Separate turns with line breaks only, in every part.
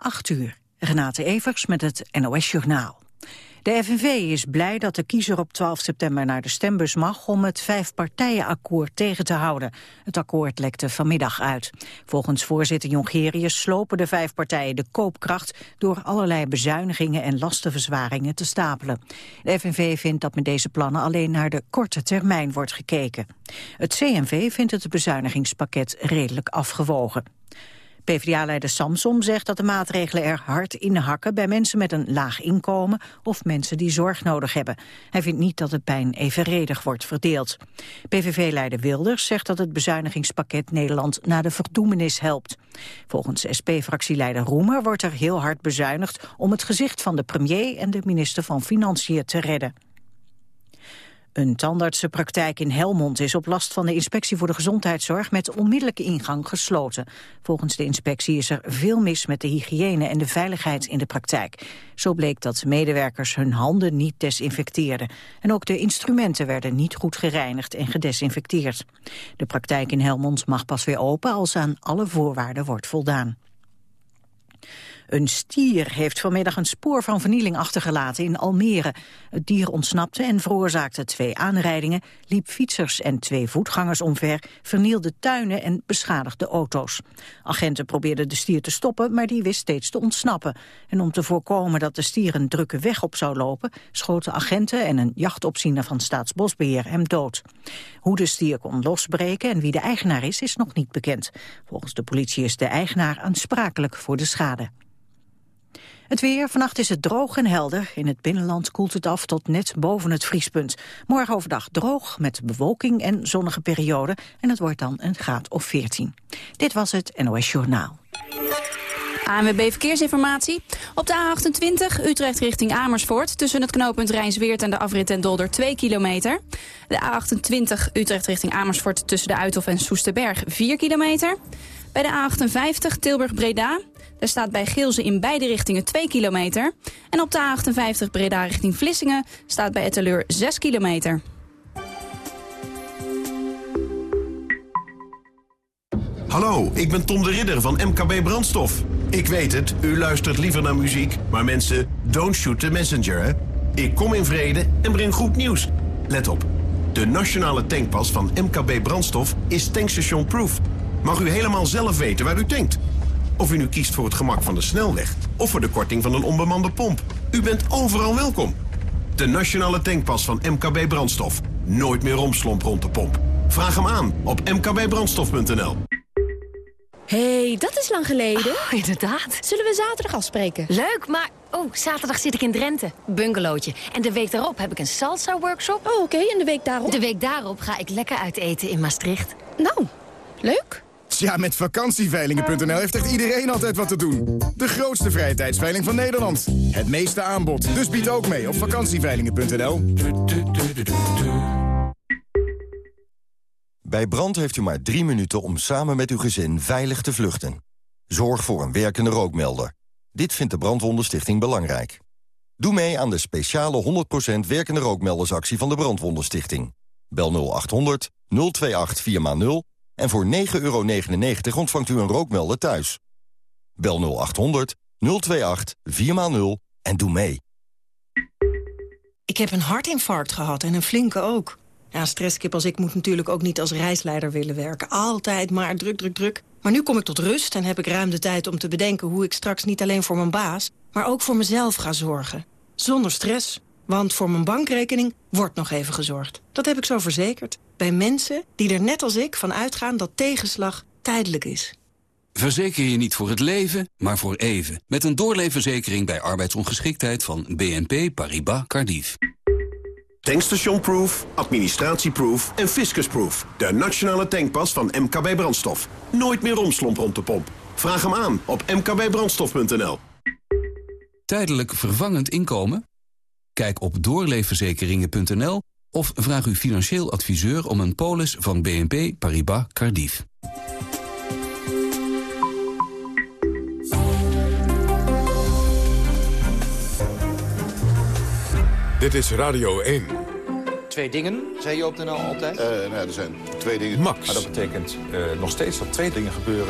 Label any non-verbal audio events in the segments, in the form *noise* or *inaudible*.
8 uur. Renate Evers met het NOS Journaal. De FNV is blij dat de kiezer op 12 september naar de stembus mag om het vijfpartijenakkoord tegen te houden. Het akkoord lekte vanmiddag uit. Volgens voorzitter Jongerius slopen de vijf partijen de koopkracht door allerlei bezuinigingen en lastenverzwaringen te stapelen. De FNV vindt dat met deze plannen alleen naar de korte termijn wordt gekeken. Het CNV vindt het bezuinigingspakket redelijk afgewogen. PvdA-leider Samsom zegt dat de maatregelen er hard in hakken bij mensen met een laag inkomen of mensen die zorg nodig hebben. Hij vindt niet dat de pijn evenredig wordt verdeeld. PVV-leider Wilders zegt dat het bezuinigingspakket Nederland naar de verdoemenis helpt. Volgens SP-fractieleider Roemer wordt er heel hard bezuinigd om het gezicht van de premier en de minister van Financiën te redden. Een tandartsenpraktijk in Helmond is op last van de Inspectie voor de Gezondheidszorg met onmiddellijke ingang gesloten. Volgens de inspectie is er veel mis met de hygiëne en de veiligheid in de praktijk. Zo bleek dat medewerkers hun handen niet desinfecteerden. En ook de instrumenten werden niet goed gereinigd en gedesinfecteerd. De praktijk in Helmond mag pas weer open als aan alle voorwaarden wordt voldaan. Een stier heeft vanmiddag een spoor van vernieling achtergelaten in Almere. Het dier ontsnapte en veroorzaakte twee aanrijdingen, liep fietsers en twee voetgangers omver, vernielde tuinen en beschadigde auto's. Agenten probeerden de stier te stoppen, maar die wist steeds te ontsnappen. En om te voorkomen dat de stier een drukke weg op zou lopen, schoten agenten en een jachtopziener van Staatsbosbeheer hem dood. Hoe de stier kon losbreken en wie de eigenaar is, is nog niet bekend. Volgens de politie is de eigenaar aansprakelijk voor de schade. Het weer, vannacht is het droog en helder. In het binnenland koelt het af tot net boven het vriespunt. Morgen overdag droog, met bewolking en zonnige perioden. En het wordt dan een graad of 14. Dit was het NOS Journaal.
ANWB Verkeersinformatie. Op de A28 Utrecht richting Amersfoort... tussen het knooppunt Rijnsweert en de afrit en Dolder 2 kilometer. De A28 Utrecht richting Amersfoort tussen de Uithof en Soesterberg 4 kilometer. Bij de A58 Tilburg-Breda er staat bij Geelze in beide richtingen 2 kilometer. En op de A58 Breda richting Vlissingen staat bij Etteleur 6 kilometer.
Hallo, ik ben Tom de Ridder van MKB Brandstof. Ik weet het, u luistert liever naar muziek, maar mensen, don't shoot the messenger, hè? Ik kom in vrede en breng goed nieuws. Let op, de nationale tankpas van MKB Brandstof is tankstation proof. Mag u helemaal zelf weten waar u tankt. Of u nu kiest voor het gemak van de snelweg of voor de korting van een onbemande pomp. U bent overal welkom. De nationale tankpas van MKB Brandstof. Nooit meer romslomp rond de pomp. Vraag hem aan op mkbbrandstof.nl.
hey, dat is lang geleden.
Oh, inderdaad.
Zullen we zaterdag afspreken?
Leuk, maar... Oh, zaterdag zit ik in Drenthe. Bungalowtje. En de week daarop heb ik een salsa-workshop.
Oh, oké. En de week daarop?
De week daarop ga ik lekker uit eten in Maastricht.
Nou, leuk.
Ja, met vakantieveilingen.nl heeft echt iedereen altijd wat te doen. De grootste vrije tijdsveiling van Nederland. Het meeste aanbod. Dus bied ook mee op vakantieveilingen.nl.
Bij brand heeft u maar drie minuten om samen met uw gezin veilig te vluchten. Zorg voor een werkende rookmelder. Dit vindt de Brandwondenstichting belangrijk. Doe mee aan de speciale 100% werkende rookmeldersactie van de Brandwondenstichting. Bel 0800 028 4x0 en voor 9,99 euro ontvangt u een rookmelder thuis. Bel 0800 028 4x0 en doe mee.
Ik heb een hartinfarct gehad en een flinke ook. Ja, stresskip als ik moet natuurlijk ook niet als reisleider willen werken. Altijd maar druk, druk, druk. Maar nu kom ik tot rust en heb ik ruim de tijd om te bedenken... hoe ik straks niet alleen voor mijn baas, maar ook voor mezelf ga zorgen. Zonder stress. Want voor mijn bankrekening wordt nog even gezorgd. Dat heb ik zo verzekerd. Bij mensen die er net als ik van uitgaan dat tegenslag tijdelijk is.
Verzeker je niet voor het leven, maar voor even. Met een doorleefverzekering bij arbeidsongeschiktheid van BNP Paribas Cardiff.
Tankstation-proof, administratieproof en fiscusproof. De nationale tankpas van MKB Brandstof. Nooit meer romslomp rond de pomp. Vraag hem aan op mkbbrandstof.nl.
Tijdelijk vervangend inkomen? Kijk op doorleefverzekeringen.nl of vraag uw financieel adviseur om een polis van BNP Paribas Cardiff.
Dit is Radio 1.
Twee dingen, zei je op de NL altijd?
Uh, nou, er zijn twee dingen.
Max.
Maar dat betekent uh, nog steeds dat twee dingen gebeuren.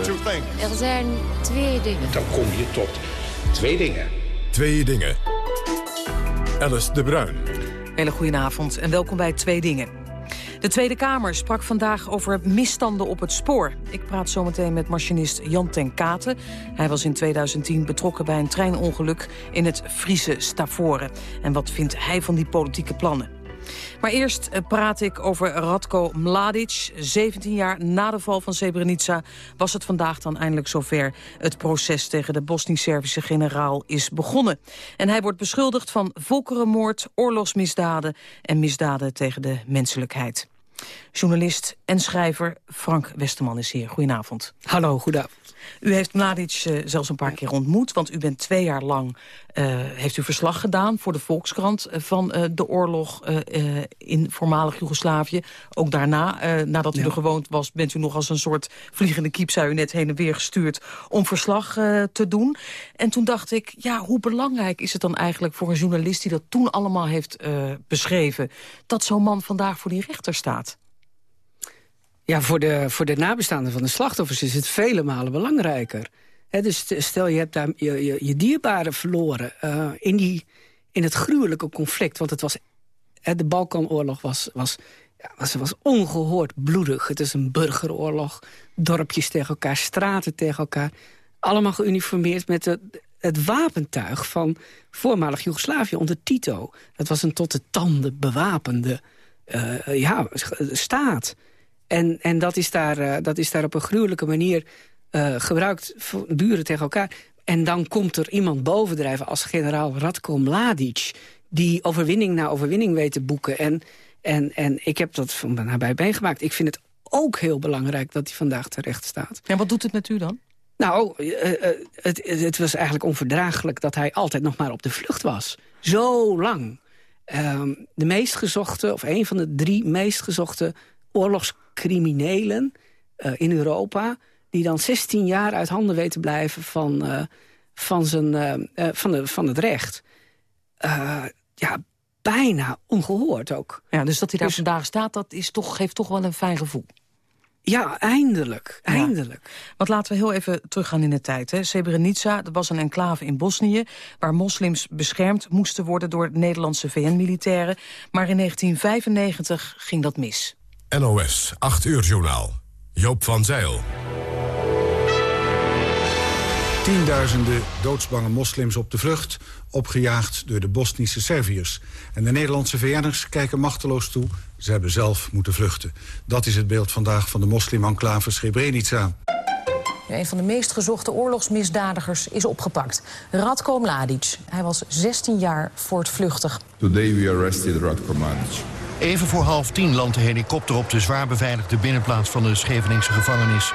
Er zijn twee dingen.
Dan kom je tot
Twee dingen. Twee dingen. Alice de Bruin.
Hele goedenavond en welkom bij Twee Dingen. De Tweede Kamer sprak vandaag over misstanden op het spoor. Ik praat zometeen met machinist Jan ten Katen. Hij was in 2010 betrokken bij een treinongeluk in het Friese Stavoren. En wat vindt hij van die politieke plannen? Maar eerst eh, praat ik over Radko Mladic. 17 jaar na de val van Srebrenica was het vandaag dan eindelijk zover. Het proces tegen de Bosnisch-Servische generaal is begonnen. En hij wordt beschuldigd van volkerenmoord, oorlogsmisdaden... en misdaden tegen de menselijkheid. Journalist en schrijver Frank Westerman is hier. Goedenavond.
Hallo, goedenavond.
U heeft Mladic uh, zelfs een paar keer ontmoet, want u bent twee jaar lang... Uh, heeft u verslag gedaan voor de Volkskrant uh, van de oorlog in voormalig Joegoslavië. Ook daarna, nadat u ja. er gewoond was, bent u nog als een soort vliegende kiep... zou u net heen en weer gestuurd om verslag te doen. En toen dacht ik, ja, hoe belangrijk is het dan eigenlijk voor een journalist... die dat toen allemaal heeft beschreven, dat zo'n man vandaag voor die rechter staat?
Ja, voor de, voor de nabestaanden van de slachtoffers is het vele malen belangrijker. Dus stel, je hebt daar je, je, je dierbaren verloren uh, in, die, in het gruwelijke conflict. Want het was, de Balkanoorlog was, was, ja, was, was ongehoord bloedig. Het is een burgeroorlog, dorpjes tegen elkaar, straten tegen elkaar. Allemaal geuniformeerd met het wapentuig van voormalig Joegoslavië onder Tito. Dat was een tot de tanden bewapende uh, ja, staat. En, en dat, is daar, uh, dat is daar op een gruwelijke manier uh, gebruikt, voor buren tegen elkaar. En dan komt er iemand bovendrijven als generaal Radko Mladic... die overwinning na overwinning weet te boeken. En, en, en ik heb dat van nabij meegemaakt. Ik vind het ook heel belangrijk dat hij vandaag terecht staat.
En wat doet het met u dan?
Nou, uh, het, het was eigenlijk onverdraaglijk dat hij altijd nog maar op de vlucht was. Zo lang. Ehm, de meest gezochte, of een van de drie meest gezochte oorlogscriminelen uh, in Europa... die dan 16 jaar uit handen weten blijven van, uh, van, zijn, uh, van, de, van het recht. ja, bijna ongehoord ook.
Ja, dus dat hij daar dus, vandaag staat, dat is toch, geeft toch wel een fijn gevoel.
Ja, eindelijk. Eindelijk. Ja.
Want laten we heel even teruggaan in de tijd. Hè. Srebrenica dat was een enclave in Bosnië... waar moslims beschermd moesten worden door Nederlandse VN-militairen. Maar in 1995 ging dat mis.
NOS, 8 uur journaal. Joop van Zeil.
Tienduizenden doodsbange moslims op de vlucht, opgejaagd door de Bosnische Serviërs. En de Nederlandse VN'ers kijken machteloos toe. Ze hebben zelf moeten vluchten. Dat is het beeld vandaag van de moslim-enclave Srebrenica.
Een van de meest gezochte oorlogsmisdadigers is opgepakt. Radko Mladic. Hij was 16 jaar voortvluchtig.
Today we arrested Radko Mladic.
Even voor half tien landt de helikopter op de zwaar beveiligde binnenplaats van de Scheveningse gevangenis.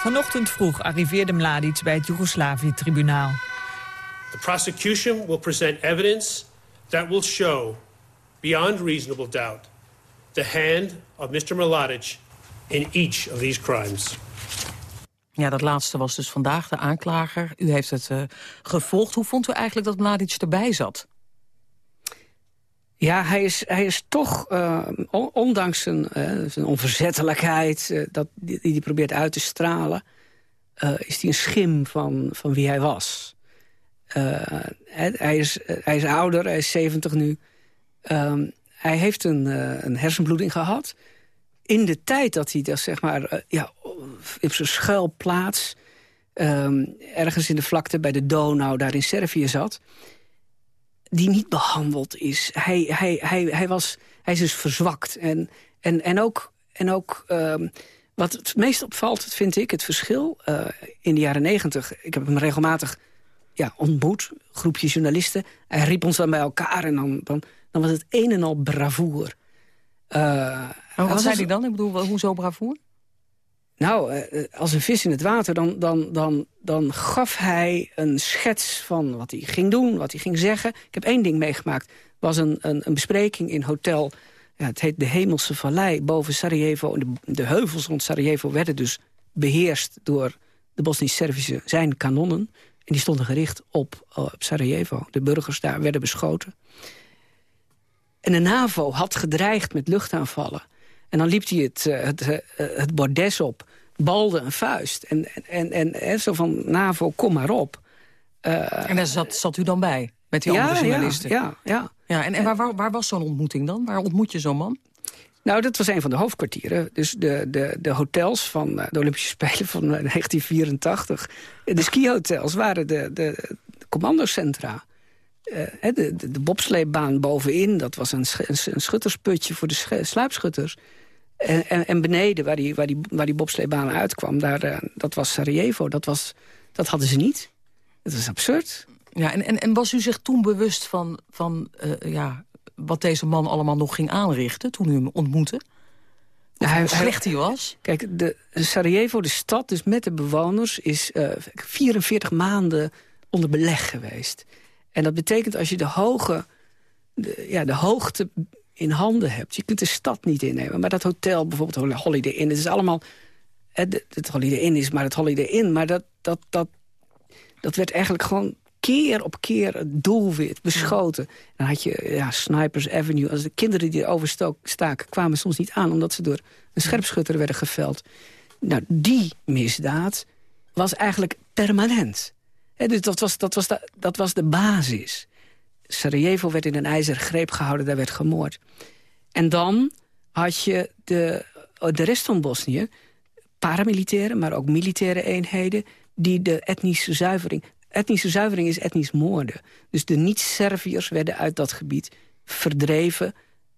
Vanochtend vroeg arriveerde Mladic bij het Joegoslavië-tribunaal.
The prosecution will present evidence that will show, beyond reasonable doubt, the hand of Mr. Mladic in each of these crimes.
Ja, dat laatste was dus vandaag de aanklager. U heeft het uh, gevolgd. Hoe vond u eigenlijk dat Mladic erbij zat?
Ja, hij is, hij is toch, uh, ondanks zijn, uh, zijn onverzettelijkheid... Uh, dat, die hij probeert uit te stralen... is hij een schim van, van wie hij was. hij, is, hij is ouder, hij is 70 nu. Ehm, hij heeft een, een hersenbloeding gehad. In de tijd dat hij dat, zeg maar, ja, op zijn schuilplaats... Um, ergens in de vlakte bij de Donau, daar in Servië zat die niet behandeld is. Hij, hij, hij, hij, was, hij is dus verzwakt. En, en, en ook, en ook um, wat het meest opvalt, vind ik, het verschil. Uh, in de jaren negentig, ik heb hem regelmatig ja, ontmoet, groepje journalisten. Hij riep ons dan bij elkaar en dan, dan, dan was het een en al bravoer.
Uh, wat zei hij dan? Ik bedoel, hoezo bravoer?
Nou, uh, als een vis in het water, dan, dan, dan, dan gaf hij een schets van wat hij ging doen, wat hij ging zeggen. Ik heb één ding meegemaakt. was een, een, een bespreking in hotel, ja, het heet de Hemelse Vallei, boven Sarajevo. De, de heuvels rond Sarajevo werden dus beheerst door de Bosnisch-Servische zijn kanonnen. En die stonden gericht op, op Sarajevo. De burgers daar werden beschoten. En de NAVO had gedreigd met luchtaanvallen. En dan liep hij het, eh, het, het, eh, het bordes op balde een vuist. En, en, en, en zo van, NAVO, kom maar op.
en daar zat, zat u dan bij, met die
ja,
andere journalisten?
Ja, ja.
ja en en waar, waar, waar was zo'n ontmoeting dan? Waar ontmoet je zo'n man?
Nou, dat was een van de hoofdkwartieren. Dus de, de, de hotels van eh, de Olympische Spelen van eh, *laughs* 1984... de skihotels waren de, de, de commandocentra. Eh, de, de, de bobsleebaan bovenin, dat was een, sch- een schuttersputje voor de sch- sluipschutters. En, en, en beneden, waar die, waar, die, waar die bobsleebaan uitkwam, daar, eh, dat was Sarajevo. Dat, was, dat hadden ze niet. Dat is absurd.
Ja, en, en, en was u zich toen bewust van, van eh, ja, wat deze man allemaal nog ging aanrichten... toen u hem ontmoette? Of hoe slecht hij was?
Kijk, de, Sarajevo, de stad, dus met de bewoners... is eh 44 maanden onder beleg geweest. En dat betekent als je de, hoge, de, ja, de hoogte in handen hebt... je kunt de stad niet innemen. Maar dat hotel, bijvoorbeeld Holiday Inn... het is allemaal... Het Holiday Inn is maar het Holiday Inn... maar dat, dat, dat, dat werd eigenlijk gewoon keer op keer het doelwit beschoten. Dan had je ja, Snipers Avenue. Als de kinderen die erover staken kwamen soms niet aan... omdat ze door een scherpschutter werden geveld. Nou, die misdaad was eigenlijk permanent. Dus dat was, dat, was de, dat was de basis. Sarajevo werd in een ijzeren greep gehouden, daar werd gemoord. En dan had je de, de rest van Bosnië, paramilitaire, maar ook militaire eenheden... die de etnische zuivering... Etnische zuivering is etnisch moorden. Dus de niet-Serviërs werden uit dat gebied verdreven...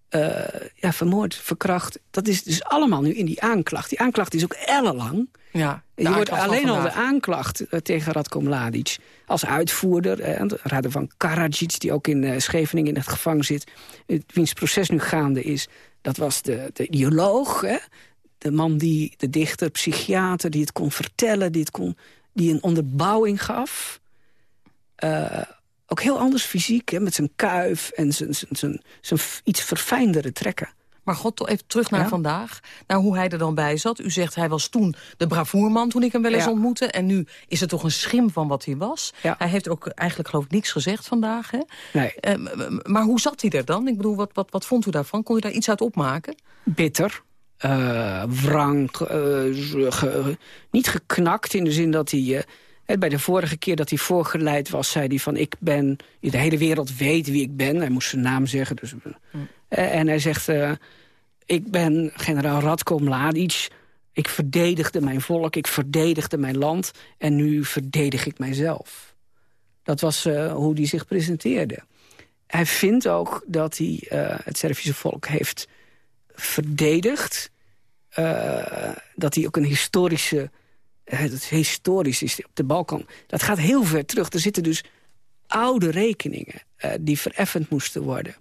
eh, ja, vermoord, verkracht. Dat is dus allemaal nu in die aanklacht. Die aanklacht is ook ellenlang.
Ja,
Je wordt alleen al de aanklacht eh, tegen Radko Mladic als uitvoerder. Eh, Raden van Karadzic, die ook in eh, Scheveningen in het gevangen zit... eh, wiens proces nu gaande is. Dat was de, de ideoloog, hè? de man die, de dichter, psychiater... die het kon vertellen, die, het kon, die een onderbouwing gaf. Ook heel anders fysiek, hè? met zijn kuif en zijn, zijn, zijn, zijn iets verfijndere trekken.
Maar god, even terug naar
Ja?
vandaag. Naar hoe hij er dan bij zat. U zegt hij was toen de bravoerman toen ik hem wel eens
Ja.
ontmoette. En nu is het toch een schim van wat hij was. Hij heeft ook eigenlijk geloof ik niks gezegd vandaag. Hè?
Nee.
Eh, maar hoe zat hij er dan? Ik bedoel, wat, wat, wat vond u daarvan? Kon u daar iets uit opmaken?
bitter, eh wrang, eh, ge- niet geknakt in de zin dat hij... bij de vorige keer dat hij voorgeleid was, zei hij van... ik ben, de hele wereld weet wie ik ben. Hij moest zijn naam zeggen. Dus, eh, en hij zegt, eh, ik ben generaal Radko Mladic. Ik verdedigde mijn volk, ik verdedigde mijn land. En nu verdedig ik mijzelf. Dat was eh, hoe hij zich presenteerde. Hij vindt ook dat hij eh, het Servische volk heeft verdedigd. eh, dat hij ook een historische... eh, Het is historisch is op de Balkan. Dat gaat heel ver terug. Er zitten dus oude rekeningen eh, die vereffend moesten worden.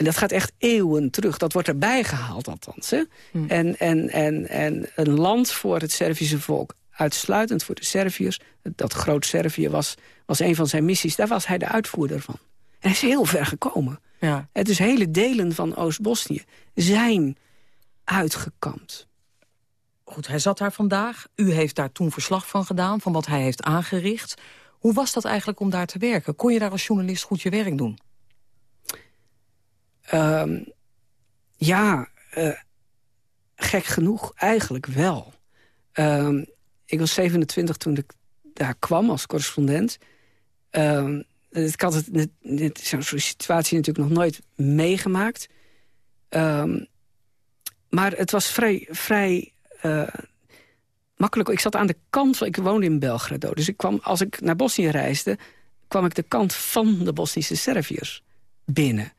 En dat gaat echt eeuwen terug. Dat wordt erbij gehaald althans. Hè? En, en, en, en een land voor het Servische volk, uitsluitend voor de Serviërs... dat groot Servië was, was een van zijn missies. Daar was hij de uitvoerder van. En hij is heel ver gekomen.
Ja.
Het dus hele delen van Oost-Bosnië zijn uitgekampt.
Goed, hij zat daar vandaag. U heeft daar toen verslag van gedaan, van wat hij heeft aangericht. Hoe was dat eigenlijk om daar te werken? Kon je daar als journalist goed je werk doen?
Ehm, ja, eh, gek genoeg eigenlijk wel. Ehm, ik was 27 toen ik daar kwam als correspondent. Ehm, ik had het, net zo'n situatie natuurlijk nog nooit meegemaakt. Maar het was vrij, vrij eh, makkelijk. Ik zat aan de kant. Ik woonde in Belgrado. Dus ik kwam, als ik naar Bosnië reisde... kwam ik de kant van de Bosnische Serviërs binnen.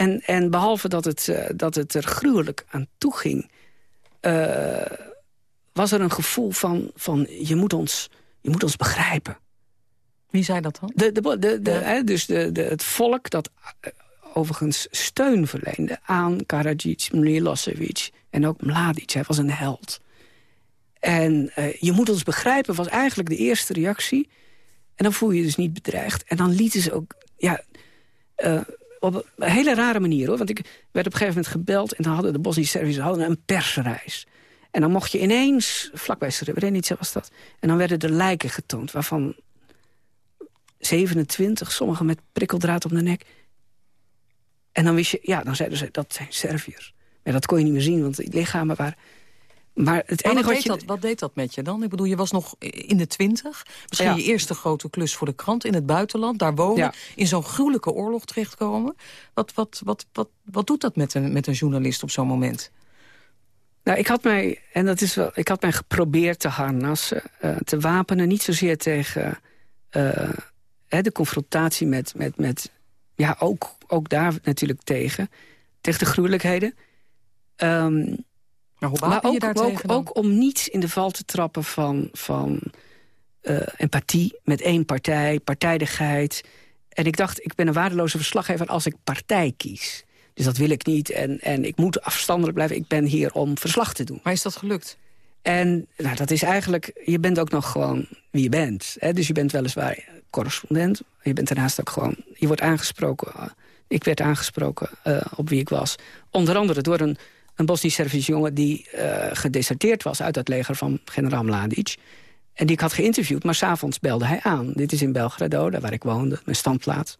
En, en behalve dat het, eh, dat het er gruwelijk aan toe ging... eh, was er een gevoel van, van je, moet ons, je moet ons begrijpen.
Wie zei dat dan?
De, de, de, de, hè, dus de, de, het volk dat eh, overigens steun verleende aan Karadzic, Milosevic en ook Mladic. Hij was een held. En je moet ons begrijpen was eigenlijk de eerste reactie. En dan voel je je dus niet bedreigd. En dan lieten ze ook... Ja, op een hele rare manier, hoor. Want ik werd op een gegeven moment gebeld... en dan hadden de Bosnische Serviërs hadden een persreis. En dan mocht je ineens, vlakbij Srebrenica was dat... en dan werden er lijken getoond, waarvan 27, sommigen met prikkeldraad op de nek. En dan wist je, ja, dan zeiden ze, dat zijn Serviërs. Maar dat kon je niet meer zien, want die lichamen waren... Maar het enige
wat, deed
je...
dat, wat deed dat met je dan? Ik bedoel, je was nog in de twintig. Misschien
Ja.
je eerste grote klus voor de krant in het buitenland. Daar wonen,
Ja.
in zo'n gruwelijke oorlog terechtkomen. Wat, wat, wat, wat, wat doet dat met een, met een journalist op zo'n moment?
Nou, ik had mij, en dat is wel, ik had mij geprobeerd te harnassen, eh, te wapenen, niet zozeer tegen eh, hè, de confrontatie met, met, met ja, ook, ook daar natuurlijk tegen, tegen de gruwelijkheden. Ehm,
maar hoe
maar
wapen je
ook,
daar
ook, ook om niet in de val te trappen van, van eh, empathie met één partij, partijdigheid. En ik dacht, ik ben een waardeloze verslaggever als ik partij kies. Dus dat wil ik niet. En, en ik moet afstandelijk blijven. Ik ben hier om verslag te doen.
Maar is dat gelukt?
En nou, dat is eigenlijk... Je bent ook nog gewoon wie je bent. Hè? Dus je bent weliswaar correspondent. Je bent daarnaast ook gewoon... Je wordt aangesproken... eh, ik werd aangesproken eh, op wie ik was. Onder andere door een, een Bosnisch-Servische jongen... die eh, gedeserteerd was uit het leger van generaal Mladic. En die ik had geïnterviewd, maar s'avonds belde hij aan. Dit is in Belgrado, daar waar ik woonde, mijn standplaats.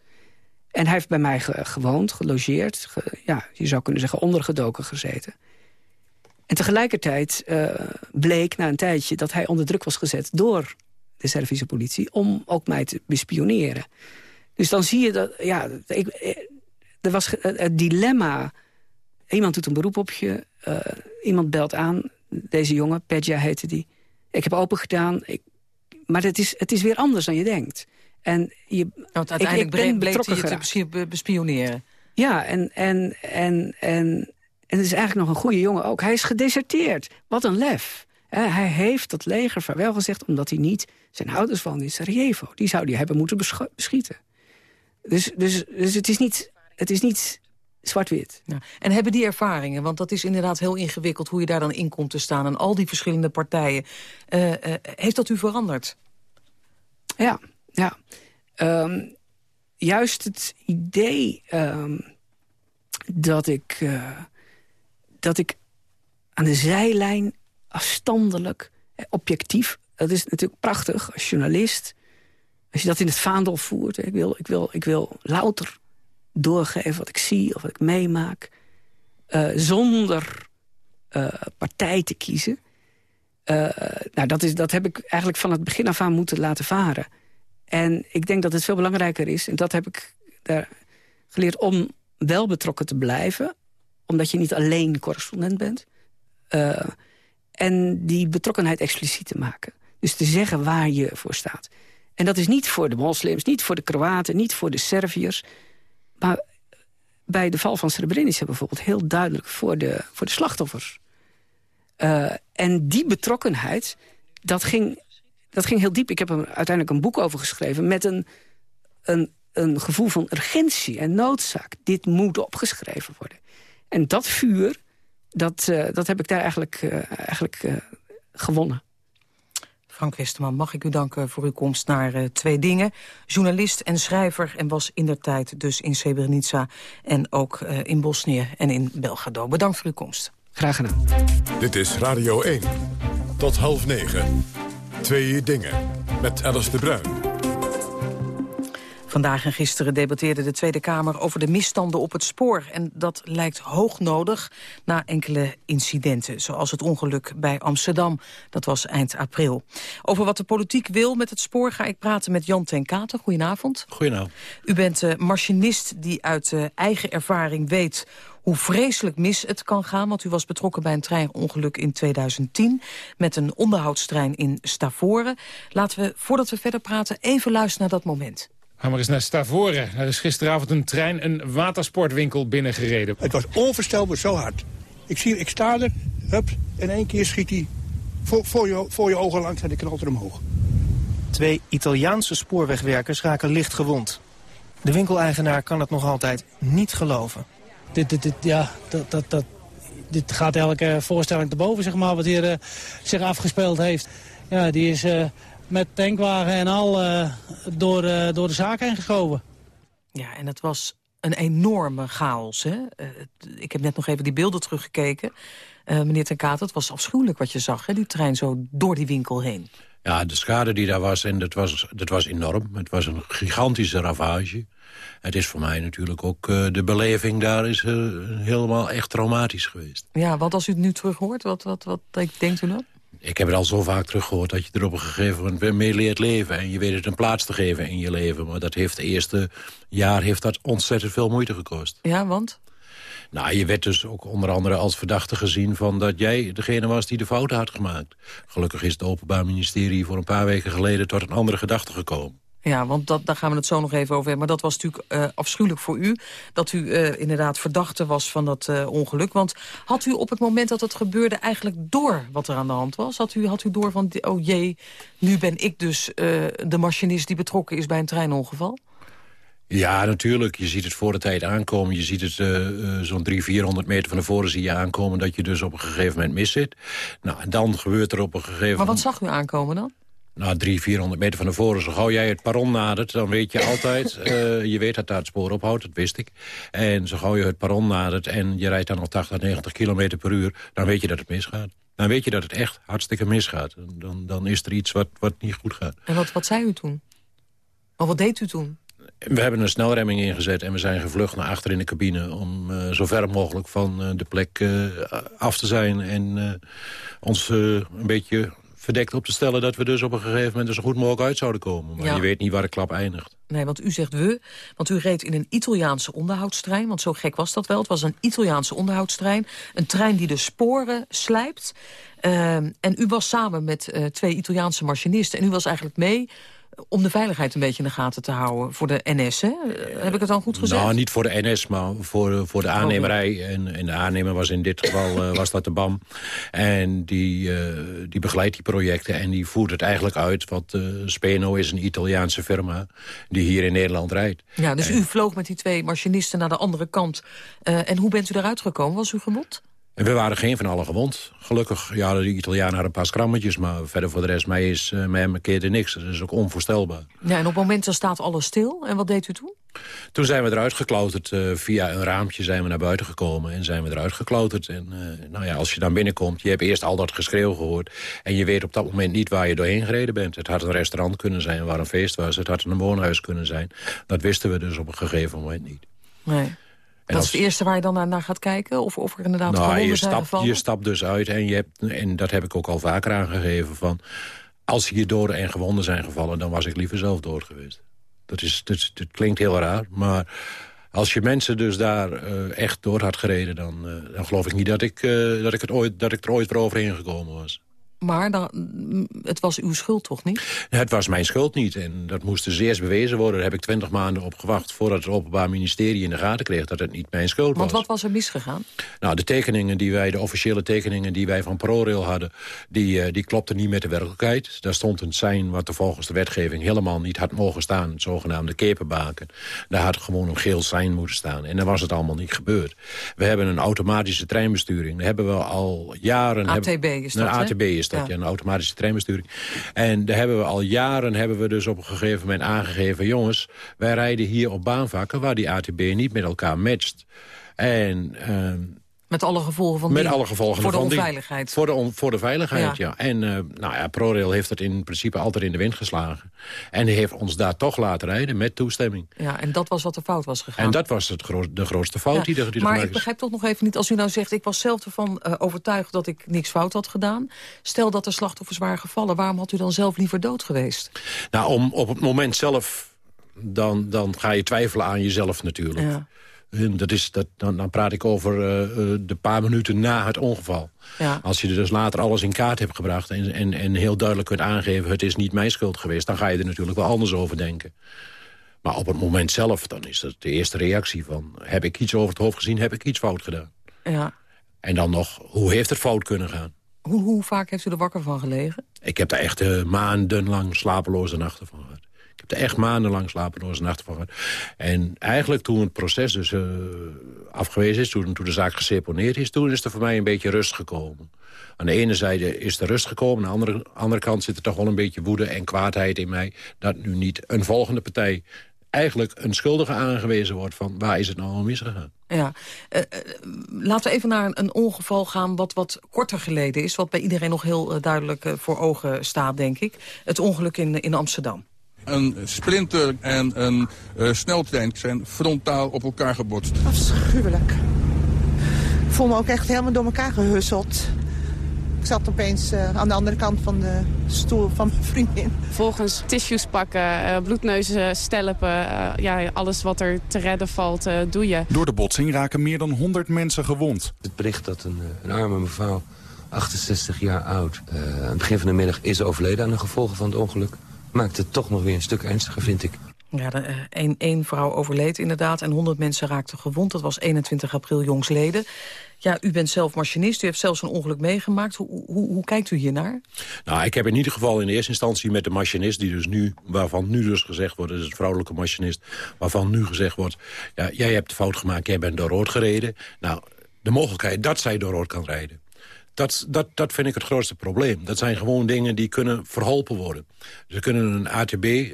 En hij heeft bij mij ge- gewoond, gelogeerd. ge- ja, je zou kunnen zeggen ondergedoken gezeten. En tegelijkertijd eh, bleek na een tijdje dat hij onder druk was gezet... door de Servische politie om ook mij te bespioneren. Dus dan zie je dat... Ja, ik, eh, er was het dilemma... Iemand doet een beroep op je, eh, iemand belt aan. Deze jongen, Pedja heette die. Ik heb open gedaan, ik, maar het is, het is weer anders dan je denkt. En je,
Want uiteindelijk
ik, ik ben
bleek je te
geraakt.
bespioneren.
Ja, en, en, en, en, en het is eigenlijk nog een goede jongen ook. Hij is gedeserteerd. Wat een lef. Hij heeft dat leger vaarwel gezegd... omdat hij niet zijn ouders woonden in Sarajevo. Die zou hij hebben moeten beschieten. Dus, dus, dus het is niet, het is niet zwart-wit.
Ja. En hebben die ervaringen, want dat is inderdaad heel ingewikkeld... hoe je daar dan in komt te staan en al die verschillende partijen. Eh, eh, heeft dat u veranderd?
Ja, ja. Ehm, juist het idee ehm, dat, ik, eh, dat ik aan de zijlijn afstandelijk, objectief... dat is natuurlijk prachtig als journalist. Als je dat in het vaandel voert. Ik wil, ik wil, ik wil louter doorgeven wat ik zie of wat ik meemaak. eh, zonder eh, partij te kiezen. Eh, nou, dat, is, dat heb ik eigenlijk van het begin af aan moeten laten varen. En ik denk dat het veel belangrijker is, en dat heb ik daar geleerd... om wel betrokken te blijven, omdat je niet alleen correspondent bent. En die betrokkenheid expliciet te maken. Dus te zeggen waar je voor staat. En dat is niet voor de moslims, niet voor de Kroaten, niet voor de Serviërs... maar bij de val van Srebrenica bijvoorbeeld heel duidelijk voor de, voor de slachtoffers. Uh, en die betrokkenheid, dat ging, dat ging heel diep. Ik heb er uiteindelijk een boek over geschreven... met een, een, een gevoel van urgentie en noodzaak. Dit moet opgeschreven worden. En dat vuur, dat, uh, dat heb ik daar eigenlijk, uh, eigenlijk gewonnen.
Frank Westerman, mag ik u danken voor uw komst naar uh, Twee Dingen. Journalist en schrijver en was in der tijd dus in Srebrenica... en ook uh, in Bosnië en in Belgrado. Bedankt voor uw komst.
Graag gedaan.
Dit is Radio 1. Tot half negen. Twee Dingen. Met Alice de Bruin.
Vandaag en gisteren debatteerde de Tweede Kamer over de misstanden op het spoor. En dat lijkt hoog nodig na enkele incidenten. Zoals het ongeluk bij Amsterdam. Dat was eind april. Over wat de politiek wil met het spoor ga ik praten met Jan ten Katen. Goedenavond.
Goedenavond.
U bent uh, machinist die uit uh, eigen ervaring weet hoe vreselijk mis het kan gaan. Want u was betrokken bij een treinongeluk in 2010... met een onderhoudstrein in Stavoren. Laten we, voordat we verder praten, even luisteren naar dat moment.
Ga maar eens naar Stavoren. Er is gisteravond een trein een watersportwinkel binnengereden.
Het was onvoorstelbaar zo hard. Ik, zie, ik sta er, hup, in één keer schiet hij voor, voor, je, voor je ogen langs en de knalt er omhoog.
Twee Italiaanse spoorwegwerkers raken licht gewond. De winkeleigenaar kan het nog altijd niet geloven.
Dit, dit, dit, ja, dat, dat, dat, dit gaat elke voorstelling te boven, zeg maar, wat hier uh, zich afgespeeld heeft. Ja, die is... Uh, met tankwagen en al uh, door, uh, door de zaak heen geschoven.
Ja, en het was een enorme chaos. Hè? Uh, ik heb net nog even die beelden teruggekeken. meneer Ten Kaat, het was afschuwelijk wat je zag, hè? die trein zo door die winkel heen.
Ja, de schade die daar was, en dat was, dat was enorm. Het was een gigantische ravage. Het is voor mij natuurlijk ook, uh, de beleving daar is uh, helemaal echt traumatisch geweest.
Ja, want als u het nu terug hoort, wat, wat, wat denkt u dan?
Ik heb het al zo vaak teruggehoord dat je er op een gegeven moment mee leert leven. En je weet het een plaats te geven in je leven. Maar dat heeft het eerste jaar heeft dat ontzettend veel moeite gekost.
Ja, want?
Nou, je werd dus ook onder andere als verdachte gezien... van dat jij degene was die de fouten had gemaakt. Gelukkig is het Openbaar Ministerie voor een paar weken geleden... tot een andere gedachte gekomen.
Ja, want dat, daar gaan we het zo nog even over hebben. Maar dat was natuurlijk uh, afschuwelijk voor u. Dat u uh, inderdaad verdachte was van dat uh, ongeluk. Want had u op het moment dat het gebeurde eigenlijk door wat er aan de hand was? Had u, had u door van, oh jee, nu ben ik dus de machinist die betrokken is bij een treinongeval?
Ja, natuurlijk. Je ziet het voor de tijd aankomen. Je ziet het uh, zo'n 300, 400 meter van tevoren zie je aankomen... dat je dus op een gegeven moment mis zit. Nou, en dan gebeurt er op een gegeven moment...
Maar wat zag u aankomen dan?
Nou, 300, 400 meter van tevoren. Zo gauw jij het perron nadert, dan weet je *laughs* altijd... uh, je weet dat daar het spoor ophoudt, dat wist ik. En zo gauw je het perron nadert en je rijdt dan nog 80, 90 kilometer per uur... dan weet je dat het misgaat. Dan weet je dat het echt hartstikke misgaat. Dan, dan is er iets wat, wat niet goed gaat.
En wat, wat zei u toen? Of wat deed u toen?
We hebben een snelremming ingezet en we zijn gevlucht naar achter in de cabine... om uh, zo ver mogelijk van uh, de plek uh, af te zijn en ons een beetje verdekt op te stellen... dat we dus op een gegeven moment er zo goed mogelijk uit zouden komen. Maar ja. je weet niet waar de klap eindigt.
Nee, want u zegt we, want u reed in een Italiaanse onderhoudstrein... want zo gek was dat wel. Het was een Italiaanse onderhoudstrein. Een trein die de sporen slijpt. en u was samen met twee Italiaanse machinisten... en u was eigenlijk mee om de veiligheid een beetje in de gaten te houden voor de NS, hè? Heb ik het dan goed gezegd?
Nou, niet voor de NS, maar voor, voor de aannemerij. En, en de aannemer was in dit geval uh, was dat de BAM. En die, uh, die begeleidt die projecten en die voert het eigenlijk uit. Want uh, Speno is een Italiaanse firma die hier in Nederland rijdt.
Ja, dus en... u vloog met die twee machinisten naar de andere kant. en hoe bent u eruit gekomen? Was u gewond?
En we waren geen van allen gewond. Gelukkig, ja, de Italianen hadden een paar skrammetjes... maar verder voor de rest, mij is uh, mij keerde niks. Dat is ook onvoorstelbaar.
Ja, en op het moment staat alles stil. En wat deed u toen?
Toen zijn we eruit geklauterd. Uh, via een raampje zijn we naar buiten gekomen en zijn we eruit geklauterd. En uh, nou ja, als je dan binnenkomt, je hebt eerst al dat geschreeuw gehoord... en je weet op dat moment niet waar je doorheen gereden bent. Het had een restaurant kunnen zijn waar een feest was. Het had een woonhuis kunnen zijn. Dat wisten we dus op een gegeven moment niet.
Nee. Dat is het eerste waar je dan naar, naar gaat kijken? Of, of er inderdaad
nou,
gewonden
je
zijn
stapt,
gevallen?
Je stapt dus uit en, je hebt, en dat heb ik ook al vaker aangegeven... van als hier doden en gewonden zijn gevallen... dan was ik liever zelf dood geweest. Dat, is, dat, dat klinkt heel raar, maar... Als je mensen dus daar uh, echt door had gereden... dan, uh, dan geloof ik niet dat ik, uh, dat, ik het ooit, dat ik er ooit weer overheen gekomen was.
Maar dan, het was uw schuld toch niet?
Het was mijn schuld niet. En dat moest dus eerst bewezen worden. Daar heb ik twintig maanden op gewacht voordat het Openbaar Ministerie in de gaten kreeg dat het niet mijn schuld
Want
was.
wat was er misgegaan?
Nou, de tekeningen die wij, de officiële tekeningen die wij van ProRail hadden, die, uh, die klopten niet met de werkelijkheid. Daar stond een sein wat er volgens de wetgeving helemaal niet had mogen staan. Het zogenaamde keperbaken. Daar had gewoon een geel sein moeten staan. En dan was het allemaal niet gebeurd. We hebben een automatische treinbesturing. Daar hebben we al jaren...
ATB is dat,
Een ATB is dat, ja. een automatische treinbesturing. En daar hebben we al jaren hebben we dus op een gegeven moment aangegeven... jongens, wij rijden hier op baanvakken waar die ATB niet met elkaar matcht. En... Uh,
met alle gevolgen van
Met
die,
alle gevolgen
voor de onveiligheid.
Die, voor, de on, voor de veiligheid, ja. ja. En uh, nou ja, ProRail heeft het in principe altijd in de wind geslagen. En heeft ons daar toch laten rijden met toestemming.
Ja, en dat was wat er fout was gegaan.
En dat was het gro de grootste fout ja, die er,
Maar ik begrijp toch nog even niet, als u nou zegt... ik was zelf ervan uh, overtuigd dat ik niks fout had gedaan. Stel dat er slachtoffers waren gevallen. Waarom had u dan zelf liever dood geweest?
Nou, om, op het moment zelf... Dan, dan ga je twijfelen aan jezelf natuurlijk. Ja. Dat is, dat, dan, dan praat ik over uh, de paar minuten na het ongeval.
Ja.
Als je dus later alles in kaart hebt gebracht... En, en, en heel duidelijk kunt aangeven... het is niet mijn schuld geweest... dan ga je er natuurlijk wel anders over denken. Maar op het moment zelf, dan is dat de eerste reactie van... heb ik iets over het hoofd gezien, heb ik iets fout gedaan?
Ja.
En dan nog, hoe heeft het fout kunnen gaan?
Hoe, hoe vaak heeft u er wakker van gelegen?
Ik heb daar echt uh, maandenlang slapeloze nachten van gehad. Echt maandenlang slapeloze nachten van gehad. En eigenlijk toen het proces dus uh, afgewezen is, toen, toen de zaak geseponeerd is... toen is er voor mij een beetje rust gekomen. Aan de ene zijde is er rust gekomen. Aan de andere, andere kant zit er toch wel een beetje woede en kwaadheid in mij... dat nu niet een volgende partij eigenlijk een schuldige aangewezen wordt van waar is het nou om misgegaan.
Ja, uh, laten we even naar een ongeval gaan wat wat korter geleden is... wat bij iedereen nog heel duidelijk voor ogen staat, denk ik. Het ongeluk in, in Amsterdam.
Een sprinter en een uh, sneltrein zijn frontaal op elkaar gebotst.
Afschuwelijk. Ik voel me ook echt helemaal door elkaar gehusseld. Ik zat opeens uh, aan de andere kant van de stoel van mijn vriendin.
Volgens tissues pakken, uh, bloedneuzen stelpen, uh, ja, alles wat er te redden valt, doe je.
Door de botsing raken meer dan 100 mensen gewond.
Het bericht dat een, een arme mevrouw, 68 jaar oud, aan het begin van de middag is overleden aan de gevolgen van het ongeluk maakt het toch nog weer een stuk ernstiger, vind ik.
Ja, één één vrouw overleed inderdaad en 100 mensen raakten gewond. Dat was 21 april jongsleden. Ja, u bent zelf machinist, u heeft zelfs een ongeluk meegemaakt. Hoe, hoe, hoe kijkt u hiernaar?
Nou, ik heb in ieder geval in de eerste instantie met de machinist... Die dus nu, waarvan nu dus gezegd wordt, dat is een vrouwelijke machinist... waarvan nu gezegd wordt, ja, jij hebt de fout gemaakt, jij bent door rood gereden. Nou, de mogelijkheid dat zij door rood kan rijden dat, dat, dat vind ik het grootste probleem. Dat zijn gewoon dingen die kunnen verholpen worden. Ze kunnen een ATB uh,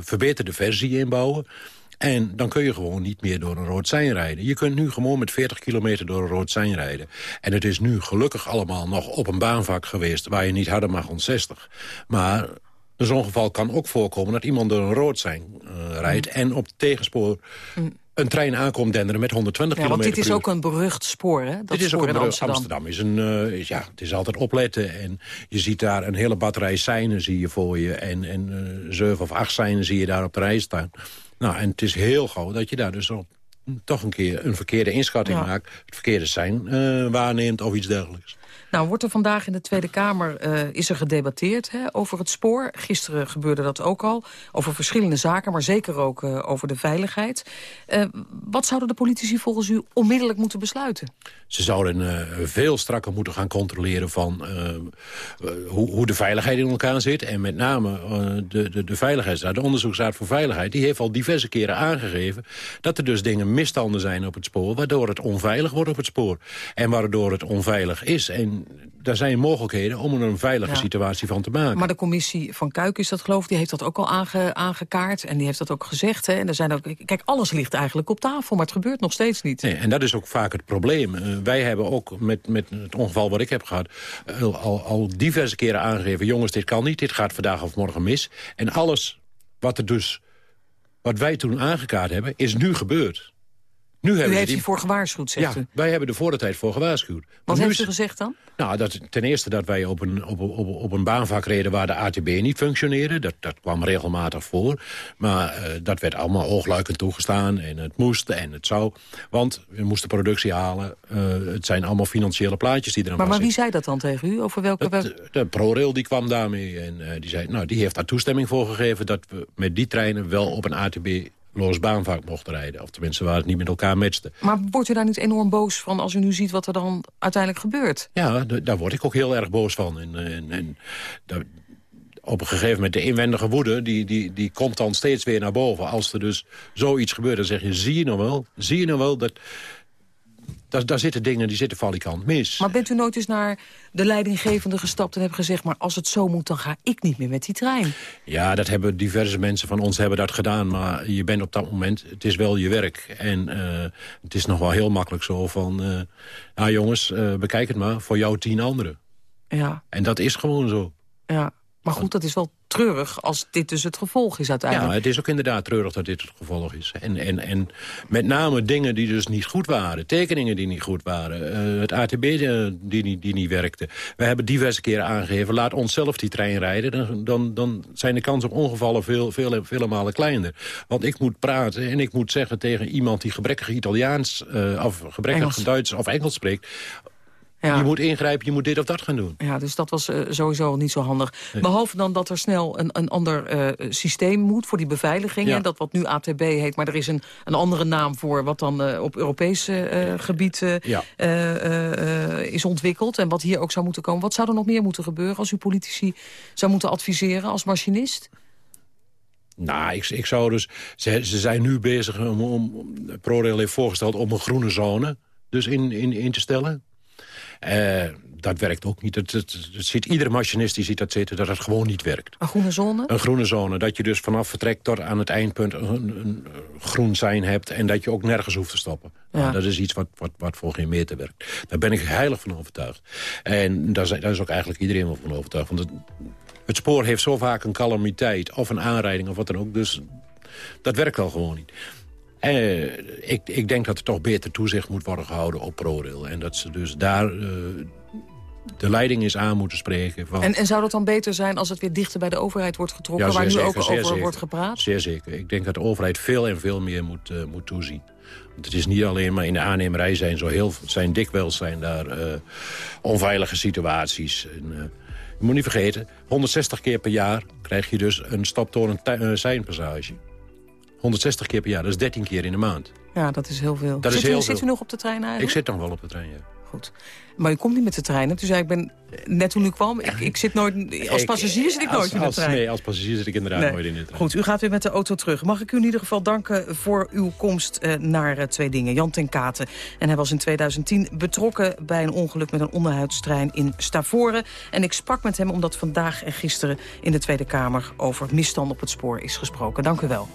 verbeterde versie inbouwen... En dan kun je gewoon niet meer door een rood sein rijden. Je kunt nu gewoon met 40 kilometer door een rood sein rijden. En het is nu gelukkig allemaal nog op een baanvak geweest... waar je niet harder mag dan 60. Maar zo'n geval kan ook voorkomen dat iemand door een rood sein uh, rijdt... Mm. en op tegenspoor mm een trein aankomt denderen met 120
ja,
km
Want dit is ook een berucht spoor, hè? Dat
dit is ook een Amsterdam. Amsterdam is een, uh, is, ja, het is altijd opletten. En je ziet daar een hele batterij seinen zie je voor je. En, en uh, zeven of acht seinen zie je daar op de rij staan. Nou, en het is heel gauw dat je daar dus op, toch een keer een verkeerde inschatting ja. maakt. Het verkeerde sein uh, waarneemt of iets dergelijks.
Nou, wordt er vandaag in de Tweede Kamer uh, is er gedebatteerd hè, over het spoor. Gisteren gebeurde dat ook al. Over verschillende zaken, maar zeker ook uh, over de veiligheid. Uh, wat zouden de politici volgens u onmiddellijk moeten besluiten?
Ze zouden veel strakker moeten gaan controleren van hoe, hoe, de veiligheid in elkaar zit. En met name de, de, de Veiligheidsraad, de Onderzoeksraad voor Veiligheid... die heeft al diverse keren aangegeven dat er dus dingen misstanden zijn op het spoor... waardoor het onveilig wordt op het spoor. En waardoor het onveilig is. Daar zijn mogelijkheden om er een veilige ja. situatie van te maken.
Maar de commissie van Kuik is dat geloof ik, die heeft dat ook al aange, aangekaart. En die heeft dat ook gezegd. Hè. En er zijn ook, kijk, alles ligt eigenlijk op tafel, maar het gebeurt nog steeds niet.
Nee, en dat is ook vaak het probleem. Uh, wij hebben ook met, met het ongeval wat ik heb gehad... Uh, al, al diverse keren aangegeven... jongens, dit kan niet, dit gaat vandaag of morgen mis. En alles wat er dus... wat wij toen aangekaart hebben, is nu gebeurd.
Nu u heeft die... voor gewaarschuwd, zegt
ja,
u?
wij hebben er voor de tijd voor gewaarschuwd.
Wat heeft u gezegd dan?
Nou, dat, ten eerste dat wij op een, op, op, op een baanvak reden waar de ATB niet functioneerde. Dat, dat kwam regelmatig voor. Maar uh, dat werd allemaal oogluikend toegestaan. En het moest en het zou. Want we moesten productie halen. Uh, het zijn allemaal financiële plaatjes die er aan
Maar, maar wie zei dat dan tegen u? Over welke...
Het, de ProRail die kwam daarmee. En uh, die zei, nou, die heeft daar toestemming voor gegeven... dat we met die treinen wel op een ATB losbaanvak mocht rijden. Of tenminste waar het niet met elkaar matchte.
Maar wordt u daar niet enorm boos van als u nu ziet wat er dan uiteindelijk gebeurt?
Ja, daar word ik ook heel erg boos van. En, en, en daar, op een gegeven moment de inwendige woede... Die, die, die komt dan steeds weer naar boven. Als er dus zoiets gebeurt, dan zeg je... zie je nou wel, zie je nou wel dat... Daar, daar zitten dingen, die zitten valikant mis.
Maar bent u nooit eens naar de leidinggevende gestapt en hebben gezegd... maar als het zo moet, dan ga ik niet meer met die trein?
Ja, dat hebben diverse mensen van ons hebben dat gedaan. Maar je bent op dat moment, het is wel je werk. En uh, het is nog wel heel makkelijk zo van... Uh, nou jongens, uh, bekijk het maar, voor jou tien anderen.
Ja.
En dat is gewoon zo.
Ja. Maar goed, dat is wel treurig als dit dus het gevolg is uiteindelijk.
Ja, het is ook inderdaad treurig dat dit het gevolg is. En, en, en met name dingen die dus niet goed waren. Tekeningen die niet goed waren. Uh, het ATB uh, die, niet, die niet werkte. We hebben diverse keren aangegeven... laat ons zelf die trein rijden. Dan, dan, dan zijn de kansen op ongevallen veel, veel, vele malen kleiner. Want ik moet praten en ik moet zeggen tegen iemand... die gebrekkig Italiaans uh, of gebrekkig Engels. Duits of Engels spreekt... Ja. Je moet ingrijpen, je moet dit of dat gaan doen.
Ja, dus dat was uh, sowieso niet zo handig. Nee. Behalve dan dat er snel een, een ander uh, systeem moet voor die beveiliging. Ja. Dat wat nu ATB heet, maar er is een, een andere naam voor... wat dan uh, op Europees gebied ja. is ontwikkeld. En wat hier ook zou moeten komen. Wat zou er nog meer moeten gebeuren als u politici zou moeten adviseren als machinist?
Nou, ik, ik zou dus... Ze, ze zijn nu bezig om... om ProRail heeft voorgesteld om een groene zone dus in, in, in te stellen. Uh, dat werkt ook niet. Het, het, het ziet, iedere machinist die ziet dat zitten, dat het gewoon niet werkt.
Een groene zone?
Een groene zone. Dat je dus vanaf vertrek tot aan het eindpunt een, een groen zijn hebt... en dat je ook nergens hoeft te stoppen.
Ja.
Nou, dat is iets wat, wat, wat voor geen meter werkt. Daar ben ik heilig van overtuigd. En daar is, daar is ook eigenlijk iedereen wel van overtuigd. Want het, het spoor heeft zo vaak een calamiteit of een aanrijding of wat dan ook. Dus dat werkt al gewoon niet. Eh, ik, ik denk dat er toch beter toezicht moet worden gehouden op ProRail. En dat ze dus daar eh, de leiding is aan moeten spreken. Van,
En, en zou dat dan beter zijn als het weer dichter bij de overheid wordt getrokken...
Ja,
waar nu ook over
zeker.
wordt gepraat?
Zeer zeker. Ik denk dat de overheid veel en veel meer moet, eh, moet toezien. Want het is niet alleen maar in de aannemerij zijn, zo heel, zijn dikwijls zijn daar onveilige situaties. En, je moet niet vergeten, 160 keer per jaar krijg je dus een stoptoren uh, seinpassage. 160 keer per jaar, dat is 13 keer in de maand.
Ja, dat is heel veel.
Dat
zit,
is
u,
heel
zit u
veel.
nog op de trein eigenlijk?
Ik zit nog wel op de trein, ja.
Goed. Maar u komt niet met de trein. hè? Zei ik, ben, net toen u kwam, ik, ik zit nooit, als passagier zit ik
als-
nooit in de
als-
trein.
Nee, als passagier zit ik inderdaad
Nee.
nooit in de trein.
Goed, u gaat weer met de auto terug. Mag ik u in ieder geval danken voor uw komst eh, naar eh, Twee Dingen. Jan ten Katen. En hij was in 2010 betrokken bij een ongeluk met een onderhuidstrein in Stavoren. En ik sprak met hem omdat vandaag en gisteren in de Tweede Kamer... over misstand op het spoor is gesproken. Dank u wel.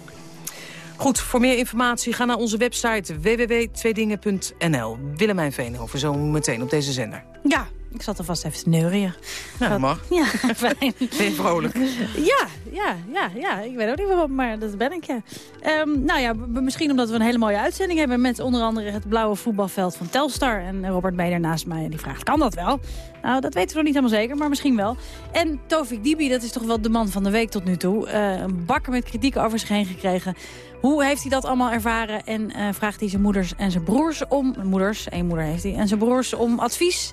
Goed, voor meer informatie ga naar onze website www.tweedingen.nl. Willemijn Veenhoven, zo meteen op deze zender.
Ja, ik zat alvast even te neurien.
Ja, dat mag.
Ja, *laughs* fijn.
Ben je vrolijk?
Ja, ja, ja, ja, ik weet ook niet waarom, maar dat ben ik, ja. Ehm, nou ja, misschien omdat we een hele mooie uitzending hebben... met onder andere het blauwe voetbalveld van Telstar. En Robert Meder naast mij en die vraagt, kan dat wel? Nou, dat weten we nog niet helemaal zeker, maar misschien wel. En Tovik Dibi, dat is toch wel de man van de week tot nu toe. Eh, een bakker met kritiek over zich heen gekregen. Hoe heeft hij dat allemaal ervaren? En eh, vraagt hij zijn moeders en zijn broers om... Moeders, één moeder heeft hij. En zijn broers om advies.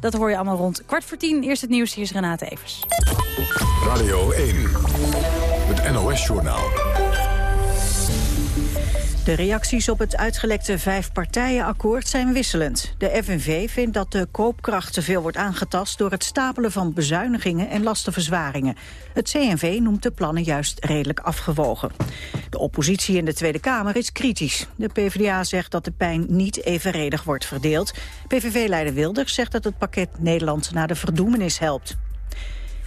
Dat hoor je allemaal rond kwart voor tien. Eerst het nieuws, hier is Renate Evers.
Radio 1, het NOS-journaal.
De reacties op het uitgelekte vijfpartijenakkoord zijn wisselend. De FNV vindt dat de koopkracht te veel wordt aangetast... door het stapelen van bezuinigingen en lastenverzwaringen. Het CNV noemt de plannen juist redelijk afgewogen. De oppositie in de Tweede Kamer is kritisch. De PvdA zegt dat de pijn niet evenredig wordt verdeeld. PVV-leider Wilders zegt dat het pakket Nederland naar de verdoemenis helpt.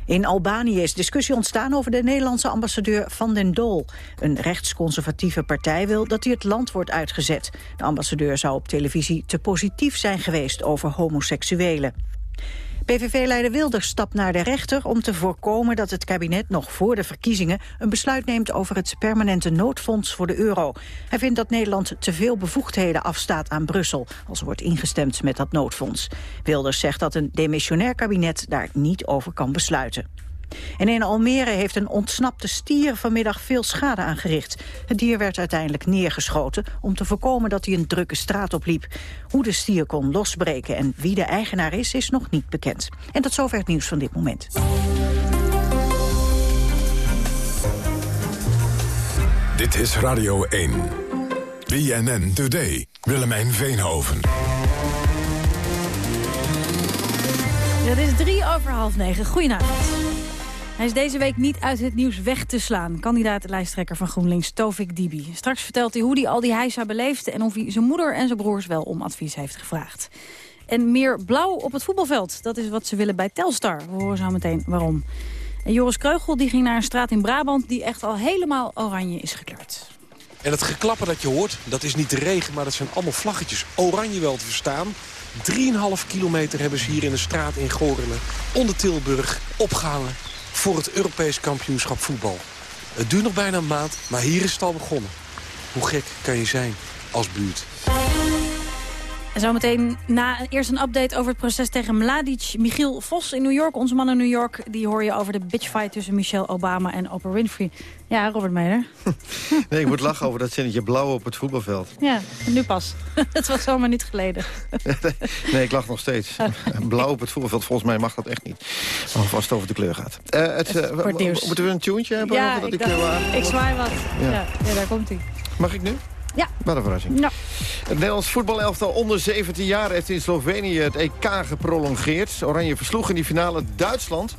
In Albanië is discussie ontstaan over de Nederlandse ambassadeur Van den Doel. Een rechtsconservatieve partij wil dat hij het land wordt uitgezet. De ambassadeur zou op televisie te positief zijn geweest over homoseksuelen. PVV-leider Wilders stapt naar de rechter om te voorkomen dat het kabinet nog voor de verkiezingen een besluit neemt over het permanente noodfonds voor de euro. Hij vindt dat Nederland te veel bevoegdheden afstaat aan Brussel als er wordt ingestemd met dat noodfonds. Wilders zegt dat een demissionair kabinet daar niet over kan besluiten. En in Almere heeft een ontsnapte stier vanmiddag veel schade aangericht. Het dier werd uiteindelijk neergeschoten om te voorkomen dat hij een drukke straat opliep. Hoe de stier kon losbreken en wie de eigenaar is, is nog niet bekend. En tot zover het nieuws van dit moment.
Dit is Radio 1. BNN Today. Willemijn Veenhoven.
Het is drie over half negen. Goedenavond. Hij is deze week niet uit het nieuws weg te slaan. Kandidaat-lijsttrekker van GroenLinks, Tovik Dibi. Straks vertelt hij hoe hij al die heisa beleefde... en of hij zijn moeder en zijn broers wel om advies heeft gevraagd. En meer blauw op het voetbalveld. Dat is wat ze willen bij Telstar. We horen zo meteen waarom. En Joris Kreugel die ging naar een straat in Brabant... die echt al helemaal oranje is gekleurd.
En het geklapper dat je hoort, dat is niet de regen, maar dat zijn allemaal vlaggetjes. Oranje wel te verstaan. 3,5 kilometer hebben ze hier in de straat in Gorenen, onder Tilburg, opgehangen voor het Europees kampioenschap voetbal. Het duurt nog bijna een maand, maar hier is het al begonnen. Hoe gek kan je zijn als buurt?
En zometeen na eerst een update over het proces tegen Mladic. Michiel Vos in New York, onze man in New York. Die hoor je over de bitchfight tussen Michelle Obama en Oprah Winfrey. Ja, Robert Meijer. *laughs*
Nee, ik moet lachen over dat zinnetje blauw op het voetbalveld.
Ja, nu pas. *laughs* Het was zomaar niet geleden. *laughs*
Nee, ik lach nog steeds. Blauw op het voetbalveld, volgens mij mag dat echt niet. Maar als het over de kleur gaat. Eh, het, eh, moeten we een tuentje hebben?
Ja,
dat
ik,
ik,
dacht,
eh,
ik zwaai wat.
Ja.
Ja. Ja, daar komt hij.
Mag ik nu?
Ja.
Wat een verrassing.
Ja.
Het Nederlands voetbalelftal onder 17 jaar heeft in Slovenië het EK geprolongeerd. Oranje versloeg in die finale Duitsland.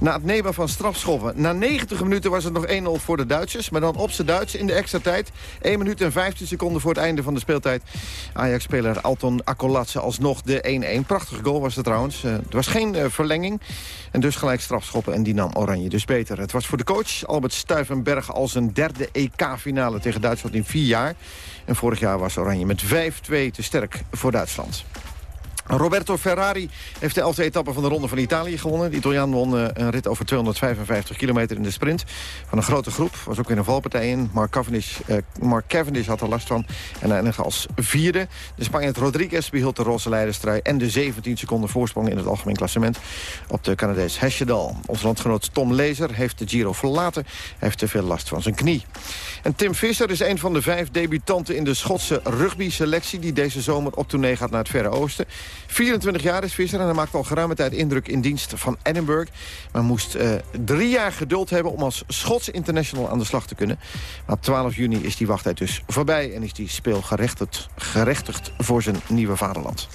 Na het nemen van strafschoppen. Na 90 minuten was het nog 1-0 voor de Duitsers. Maar dan op z'n Duits in de extra tijd. 1 minuut en 15 seconden voor het einde van de speeltijd. Ajax-speler Alton Akkolatse alsnog de 1-1. Prachtige goal was het trouwens. Er was geen uh, verlenging. En dus gelijk strafschoppen en die nam Oranje dus beter. Het was voor de coach Albert Stuivenberg als een derde EK-finale tegen Duitsland in vier jaar. En vorig jaar was Oranje met 5-2 te sterk voor Duitsland. Roberto Ferrari heeft de elfde etappe van de Ronde van Italië gewonnen. De Italiaan won uh, een rit over 255 kilometer in de sprint. Van een grote groep, was ook weer een valpartij in. Mark Cavendish, uh, Mark had er last van en eindigde als vierde. De Spanjaard Rodriguez behield de roze leiderstrui... en de 17 seconden voorsprong in het algemeen klassement... op de Canadees Hesjedal. Onze landgenoot Tom Lezer heeft de Giro verlaten. Hij heeft te veel last van zijn knie. En Tim Visser is een van de vijf debutanten in de Schotse rugby-selectie... die deze zomer op tournee gaat naar het Verre Oosten. 24 jaar is Visser en hij maakt al geruime tijd indruk in dienst van Edinburgh. Maar moest uh, drie jaar geduld hebben om als Schots international aan de slag te kunnen. Maar op 12 juni is die wachttijd dus voorbij en is die speel gerechtigd, gerechtigd voor zijn nieuwe vaderland.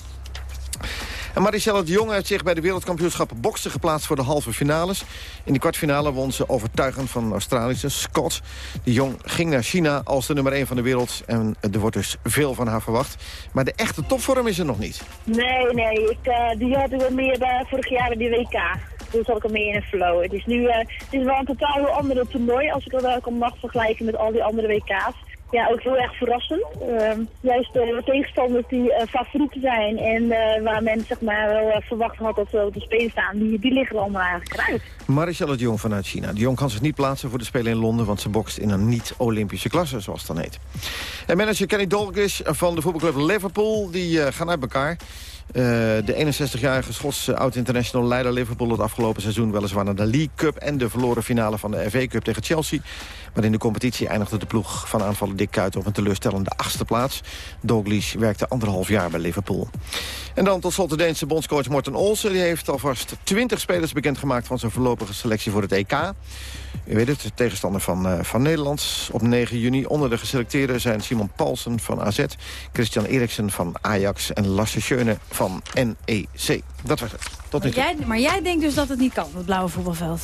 En Maricelle de Jong heeft zich bij de wereldkampioenschappen boksen geplaatst voor de halve finales. In de kwartfinale won ze overtuigend van Australische Scott. De Jong ging naar China als de nummer 1 van de wereld. En er wordt dus veel van haar verwacht. Maar de echte topvorm is er nog niet.
Nee, nee. Ik, uh, die had ik wel meer uh, vorig jaar in de WK. Toen zat ik al meer in een flow. Het is nu uh, het is wel een totaal andere toernooi als ik dat wel mag vergelijken met al die andere WK's ja, ook heel erg verrassend. Uh, juist de tegenstanders die uh, favorieten zijn en uh, waar men zeg maar wel verwacht had dat ze op de Spelen staan, die, die liggen allemaal eigenlijk eruit.
Marichelle de Jong vanuit China. De Jong kan zich niet plaatsen voor de Spelen in Londen, want ze bokst in een niet-Olympische klasse, zoals het dan heet. En manager Kenny Dalglish van de voetbalclub Liverpool, die gaan uit elkaar. Uh, de 61-jarige Schotse oud-international leider Liverpool... het afgelopen seizoen weliswaar naar de League Cup... en de verloren finale van de FA Cup tegen Chelsea. Maar in de competitie eindigde de ploeg van aanvallen Dick Kuit... op een teleurstellende achtste plaats. Dalglish werkte anderhalf jaar bij Liverpool. En dan tot slot de Deense bondscoach Morten Olsen. Die heeft alvast 20 spelers bekendgemaakt... van zijn voorlopige selectie voor het EK. U weet het, de tegenstander van, uh, van Nederland. Op 9 juni onder de geselecteerden zijn Simon Paulsen van AZ... Christian Eriksen van Ajax en Lasse Schöne van NEC. Dat was het. Tot nu
maar, jij, maar jij denkt dus dat het niet kan, het blauwe voetbalveld?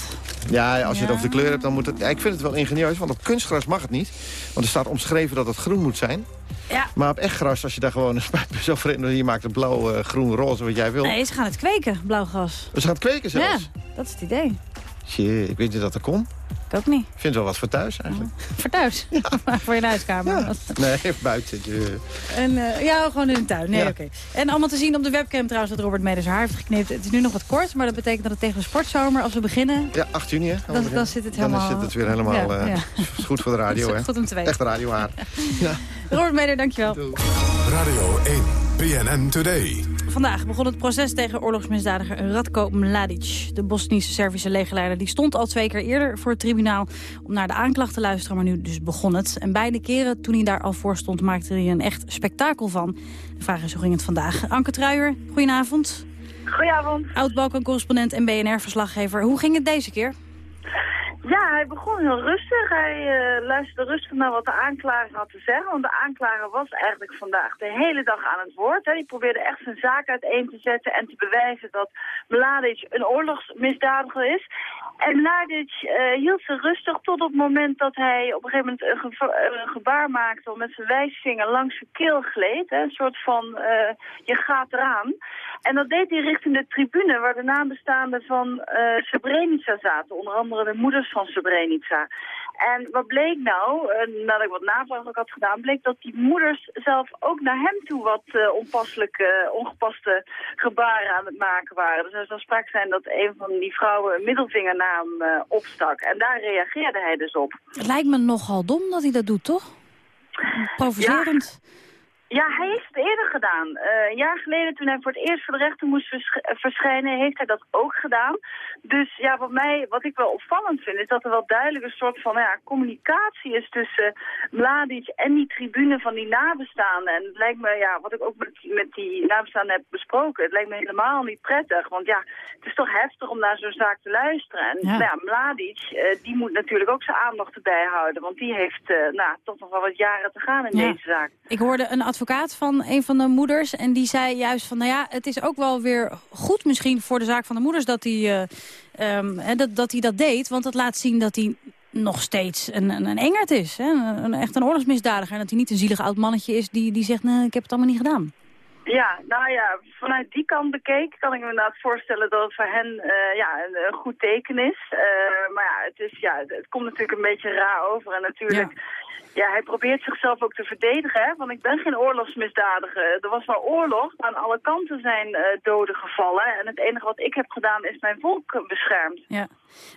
Ja, als je het over de kleur hebt, dan moet het... Ja, ik vind het wel ingenieus, want op kunstgras mag het niet. Want er staat omschreven dat het groen moet zijn.
Ja.
Maar op echt gras, als je daar gewoon *laughs* een spuitbus over in... je maakt het blauw, uh, groen, roze, wat jij wil.
Nee, ze gaan het kweken, blauw gras.
Ze gaan het kweken zelfs?
Ja, dat is het idee.
Jee, ik weet niet dat er komt.
Ik ook niet.
Ik vind het wel wat voor thuis eigenlijk.
Voor thuis? Ja. *laughs* voor je huiskamer?
Ja. Nee, buiten. Je...
En, uh, ja, gewoon in de tuin. Nee, ja. oké. Okay. En allemaal te zien op de webcam trouwens dat Robert Meders haar heeft geknipt. Het is nu nog wat kort, maar dat betekent dat het tegen de sportzomer, als we beginnen...
Ja, 8 juni hè?
Dan, dan, zit het helemaal...
Dan zit het weer helemaal... Uh, *laughs* goed voor de radio *laughs* hè?
Goed om te weten.
Echt radiohaar.
ja. Robert Meder, dankjewel.
Radio 1, PNN Today.
Vandaag begon het proces tegen oorlogsmisdadiger Radko Mladic. De Bosnische Servische legerleider die stond al twee keer eerder voor het tribunaal... om naar de aanklacht te luisteren, maar nu dus begon het. En beide keren toen hij daar al voor stond maakte hij een echt spektakel van. De vraag is, hoe ging het vandaag? Anke Truijer, goedenavond.
Goedenavond.
Oud-Balkan-correspondent en BNR-verslaggever. Hoe ging het deze keer?
Ja, hij begon heel rustig. Hij uh, luisterde rustig naar wat de aanklager had te zeggen. Want de aanklager was eigenlijk vandaag de hele dag aan het woord. Hè. Die probeerde echt zijn zaak uiteen te zetten en te bewijzen dat Mladic een oorlogsmisdadiger is. En Mladic uh, hield zich rustig tot op het moment dat hij op een gegeven moment een, geva een gebaar maakte... om met zijn wijsvinger langs zijn keel gleed. Hè. Een soort van, je gaat eraan. En dat deed hij richting de tribune waar de nabestaanden van Srebrenica zaten. Onder andere de moeders van Srebrenica. En wat bleek nou, uh, nadat ik wat navraag ook had gedaan, bleek dat die moeders zelf ook naar hem toe wat uh, onpasselijke, uh, ongepaste gebaren aan het maken waren. Dus er zou sprake zijn dat een van die vrouwen een middelvinger naar hem opstak. En daar reageerde hij dus op.
Het lijkt me nogal dom dat hij dat doet, toch? Provocerend.
Ja. Ja, hij heeft het eerder gedaan. Uh, een jaar geleden, toen hij voor het eerst voor de rechter moest vers verschijnen, heeft hij dat ook gedaan. Dus ja, wat, mij, wat ik wel opvallend vind, is dat er wel duidelijk een soort van nou ja, communicatie is tussen Mladic en die tribune van die nabestaanden. En het lijkt me, ja, wat ik ook met, met die nabestaanden heb besproken, het lijkt me helemaal niet prettig. Want ja, het is toch heftig om naar zo'n zaak te luisteren. En ja, nou ja Mladic, uh, die moet natuurlijk ook zijn aandacht erbij houden. Want die heeft uh, nou, toch nog wel wat jaren te gaan in
ja.
deze zaak.
Ik hoorde een advocaat van een van de moeders. En die zei juist van, nou ja, het is ook wel weer goed misschien voor de zaak van de moeders dat hij, uh, um, dat, dat, hij dat deed. Want dat laat zien dat hij nog steeds een, een, een engert is. Hè? Een, echt een oorlogsmisdadiger. En dat hij niet een zielig oud mannetje is die, die zegt, nee, ik heb het allemaal niet gedaan.
Ja, nou ja, vanuit die kant bekeken kan ik me inderdaad voorstellen dat het voor hen uh, ja, een, een, goed teken is. Uh, maar ja het, is, ja, het komt natuurlijk een beetje raar over. En natuurlijk, ja. ja hij probeert zichzelf ook te verdedigen. Hè? Want ik ben geen oorlogsmisdadiger. Er was wel oorlog, aan alle kanten zijn uh, doden gevallen. En het enige wat ik heb gedaan is mijn volk beschermd.
Ja.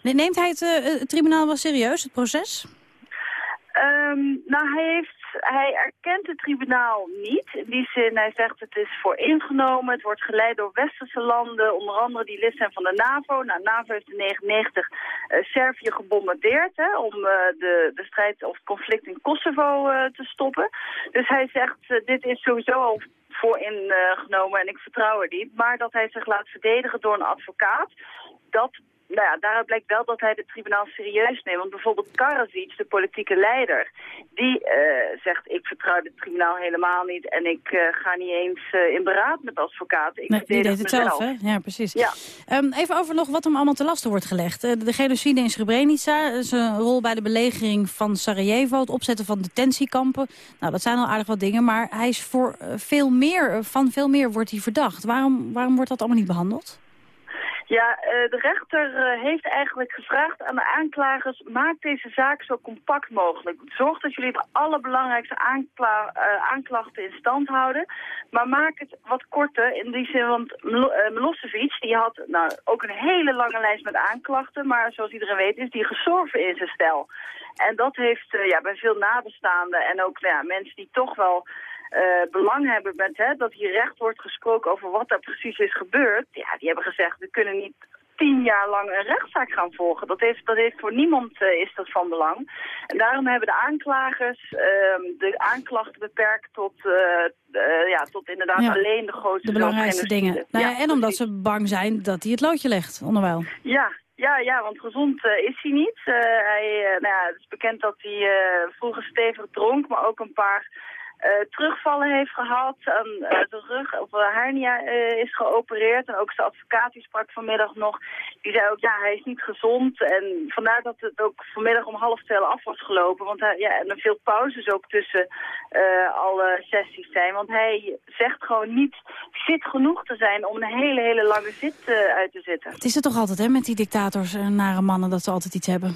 Neemt hij het, het tribunaal wel serieus, het proces?
Um, nou, hij heeft hij erkent het tribunaal niet. In die zin, hij zegt het is voor ingenomen. Het wordt geleid door westerse landen, onder andere die lid zijn van de NAVO. Nou, NAVO heeft in 1999 uh, Servië gebombardeerd hè, om uh, de, de strijd of het conflict in Kosovo uh, te stoppen. Dus hij zegt, dit is sowieso al voor ingenomen en ik vertrouw er niet. Maar dat hij zich laat verdedigen door een advocaat, dat nou ja, daaruit blijkt wel dat hij het tribunaal serieus neemt. Want bijvoorbeeld Karadzic, de politieke leider, die uh, zegt ik vertrouw het tribunaal helemaal niet en ik uh, ga niet eens uh, in beraad met advocaten. Ik
nee, die deed het zelf, hè? Ja, precies. Ja. Um, even over nog wat hem allemaal te lasten wordt gelegd. de genocide in Srebrenica, zijn rol bij de belegering van Sarajevo, het opzetten van detentiekampen. Nou, dat zijn al aardig wat dingen, maar hij is voor veel meer, van veel meer wordt hij verdacht. Waarom, waarom wordt dat allemaal niet behandeld?
Ja, uh, de rechter uh, heeft eigenlijk gevraagd aan de aanklagers... maak deze zaak zo compact mogelijk. Zorg dat jullie de allerbelangrijkste uh, aanklachten in stand houden. Maar maak het wat korter in die zin, want Milosevic... die had nou, ook een hele lange lijst met aanklachten... maar zoals iedereen weet is die gestorven in zijn stijl. En dat heeft ja, bij veel nabestaanden en ook ja, mensen die toch wel... Uh, belang hebben met hè, dat hier recht wordt gesproken over wat er precies is gebeurd. Ja, die hebben gezegd, we kunnen niet tien jaar lang een rechtszaak gaan volgen. Dat heeft, dat heeft voor niemand uh, is dat van belang. En daarom hebben de aanklagers uh, de aanklachten beperkt tot, uh, ja, tot inderdaad
ja,
alleen de grootste...
De belangrijkste dingen. Nou ja, ja, en omdat ze bang zijn dat hij het loodje legt, onderwijl.
Ja, ja, ja, want gezond uh, is hij niet. Uh, hij, uh, nou ja, het is bekend dat hij vroeger stevig dronk, maar ook een paar terugvallen heeft gehad, aan uh, de rug of uh, hernia is geopereerd. En ook zijn advocaat die sprak vanmiddag nog, die zei ook ja, hij is niet gezond. En vandaar dat het ook vanmiddag om half twee af was gelopen. Want hij, ja, en er veel pauzes ook tussen alle sessies zijn. Want hij zegt gewoon niet fit genoeg te zijn om een hele, hele lange zit uit te zitten.
Het is het toch altijd hè, met die dictators en nare mannen dat ze altijd iets hebben?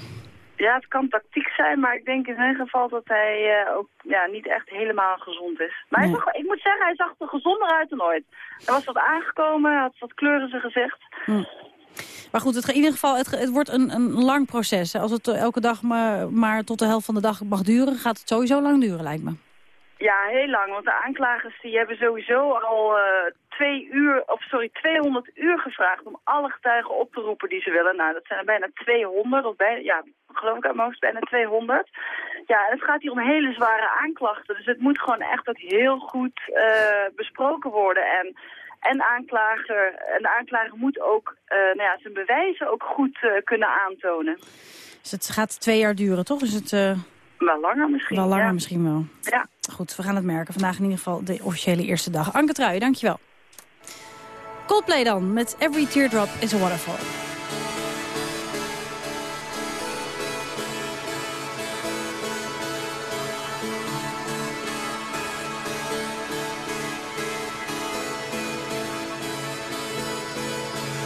Ja, het kan tactiek zijn, maar ik denk in zijn geval dat hij uh, ook ja, niet echt helemaal gezond is. Maar nee. hij, ik moet zeggen, hij zag er gezonder uit dan ooit. Hij was wat aangekomen, had wat kleur in zijn gezicht.
Hm. Maar goed, het, in ieder geval, het, het wordt een, een lang proces. Als het elke dag maar, maar tot de helft van de dag mag duren, gaat het sowieso lang duren, lijkt me.
Ja, heel lang. Want de aanklagers die hebben sowieso al uh, twee uur, of sorry, 200 uur gevraagd om alle getuigen op te roepen die ze willen. Nou, dat zijn er bijna 200, of bijna, ja, geloof ik mijn hoofd, bijna 200. Ja, en het gaat hier om hele zware aanklachten. Dus het moet gewoon echt ook heel goed uh, besproken worden. En, en, aanklager, en de aanklager moet ook uh, nou ja, zijn bewijzen ook goed uh, kunnen aantonen.
Dus het gaat twee jaar duren, toch? Is het...
Wel langer misschien.
Wel langer
ja.
misschien wel.
Ja.
Goed, we gaan het merken. Vandaag in ieder geval de officiële eerste dag. Anke Trui, dankjewel. Coldplay dan, met Every Teardrop is a Waterfall.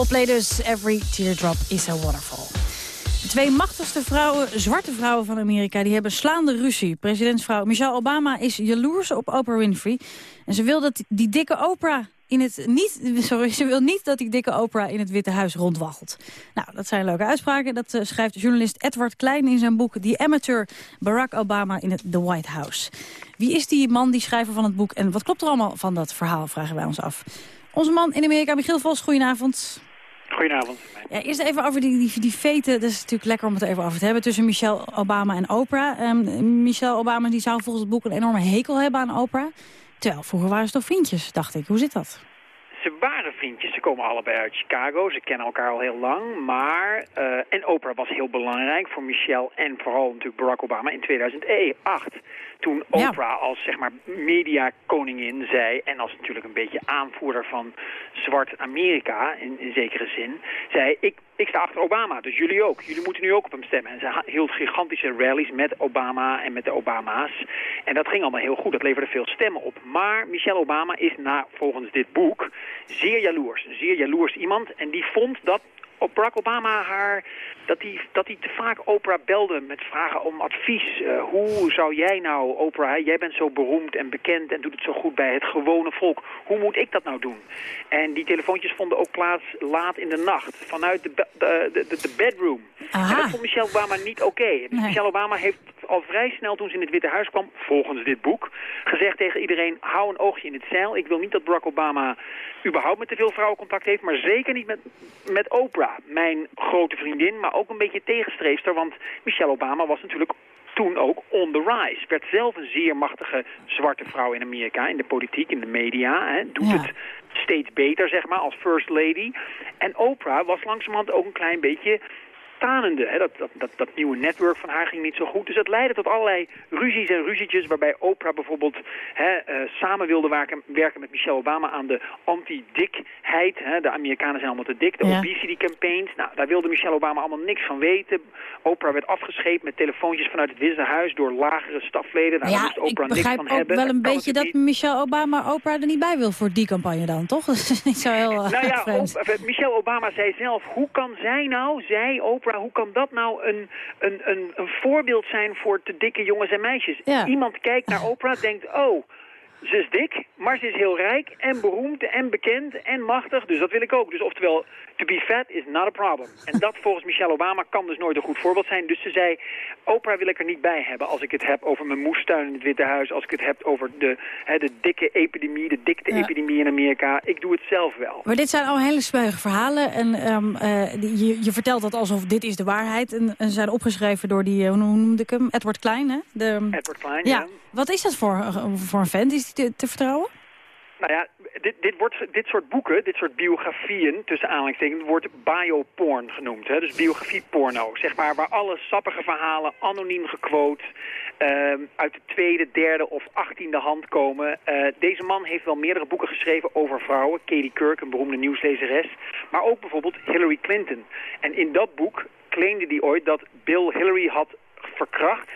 Coldplay dus, Every Teardrop is a Waterfall. De twee machtigste vrouwen, zwarte vrouwen van Amerika, die hebben slaande ruzie. Presidentsvrouw Michelle Obama is jaloers op Oprah Winfrey. En ze wil dat die dikke Oprah in het niet, *laughs* sorry, ze wil niet dat die dikke Oprah in het Witte Huis rondwaggelt. Nou, dat zijn leuke uitspraken. Dat eh, schrijft journalist Edward Klein in zijn boek The Amateur Barack Obama in het The White House. Wie is die man, die schrijver van het boek en wat klopt er allemaal van dat verhaal, vragen wij ons af. Onze man in Amerika, Michiel Vos, goedenavond.
Goedenavond.
Ja, eerst even over die, die, die. Dat is natuurlijk lekker om het even over te hebben. Tussen Michelle Obama en Oprah. Um, Michelle Obama die zou volgens het boek een enorme hekel hebben aan Oprah. Terwijl vroeger waren ze toch vriendjes, dacht ik. Hoe zit dat?
Ze waren vriendjes, ze komen allebei uit Chicago, ze kennen elkaar al heel lang. Maar, uh, en Oprah was heel belangrijk voor Michelle en vooral natuurlijk Barack Obama in 2008 toen Oprah als zeg maar mediakoningin zei... en als natuurlijk een beetje aanvoerder van zwart Amerika in, in zekere zin... zei ik, ik sta achter Obama, dus jullie ook. Jullie moeten nu ook op hem stemmen. En ze hield gigantische rallies met Obama en met de Obama's. En dat ging allemaal heel goed, dat leverde veel stemmen op. Maar Michelle Obama is na, volgens dit boek zeer jaloers. Een zeer jaloers iemand. En die vond dat Barack Obama haar, dat hij dat te vaak Oprah belde met vragen om advies. Uh, hoe zou jij nou, Oprah, jij bent zo beroemd en bekend en doet het zo goed bij het gewone volk. Hoe moet ik dat nou doen? En die telefoontjes vonden ook plaats laat in de nacht, vanuit de, de, de, de bedroom. En dat vond Michelle Obama niet oké. Okay. Dus Michelle Obama heeft al vrij snel toen ze in het Witte Huis kwam, volgens dit boek, gezegd tegen iedereen, hou een oogje in het zeil. Ik wil niet dat Barack Obama überhaupt met te veel vrouwen contact heeft, maar zeker niet met, met Oprah, mijn grote vriendin, maar ook een beetje tegenstreefster, want Michelle Obama was natuurlijk toen ook on the rise. Werd zelf een zeer machtige zwarte vrouw in Amerika, in de politiek, in de media. Hè. Doet het steeds beter, zeg maar, als first lady. En Oprah was langzamerhand ook een klein beetje Hè? Dat, dat, dat, dat, nieuwe netwerk van haar ging niet zo goed. Dus dat leidde tot allerlei ruzies en ruzietjes... waarbij Oprah bijvoorbeeld hè, uh, samen wilde werken, werken met Michelle Obama... aan de anti-dikheid. De Amerikanen zijn allemaal te dik. De obesity campaigns. Nou, daar wilde Michelle Obama allemaal niks van weten. Oprah werd afgescheept met telefoontjes vanuit het Witte Huis... door lagere stafleden. Nou,
ja,
daar moest Oprah
ik begrijp
niks van
ook
hebben.
wel een beetje dat Michelle Obama Oprah er niet bij wil voor die campagne dan, toch? *laughs* Dat is niet zo heel
nou ja,
vreemd. *laughs*
Op- eh, Michelle Obama zei zelf, hoe kan zij nou, zij, Oprah, hoe kan dat nou een, een, een, een voorbeeld zijn voor te dikke jongens en meisjes?
Ja.
Iemand kijkt naar Oprah, denkt, oh, ze is dik, maar ze is heel rijk en beroemd en bekend en machtig, dus dat wil ik ook. Dus oftewel, to be fat is not a problem. En dat volgens Michelle Obama kan dus nooit een goed voorbeeld zijn. Dus ze zei, Oprah wil ik er niet bij hebben als ik het heb over mijn moestuin in het Witte Huis, als ik het heb over de, hè, de dikke epidemie, de dikte-epidemie in Amerika. Ik doe het zelf wel.
Maar dit zijn al hele spuige verhalen. En ehm, eh, je, je vertelt dat alsof dit is de waarheid. En, en ze zijn opgeschreven door die, eh, hoe noemde ik hem? Edward Klein, hè? De,
Edward Klein,
ja.
ja.
Wat is dat voor, eh, voor een vent? Is te, te vertrouwen?
Nou ja, dit, dit, wordt, dit soort boeken, dit soort biografieën, tussen aanhalingstekens, wordt bioporn genoemd. Hè? Dus biografieporno, zeg maar, waar alle sappige verhalen anoniem gequote ehm, uit de tweede, derde of achttiende hand komen. Eh, deze man heeft wel meerdere boeken geschreven over vrouwen. Katie Kirk, een beroemde nieuwslezeres. Maar ook bijvoorbeeld Hillary Clinton. En in dat boek claimde hij ooit dat Bill Hillary had verkracht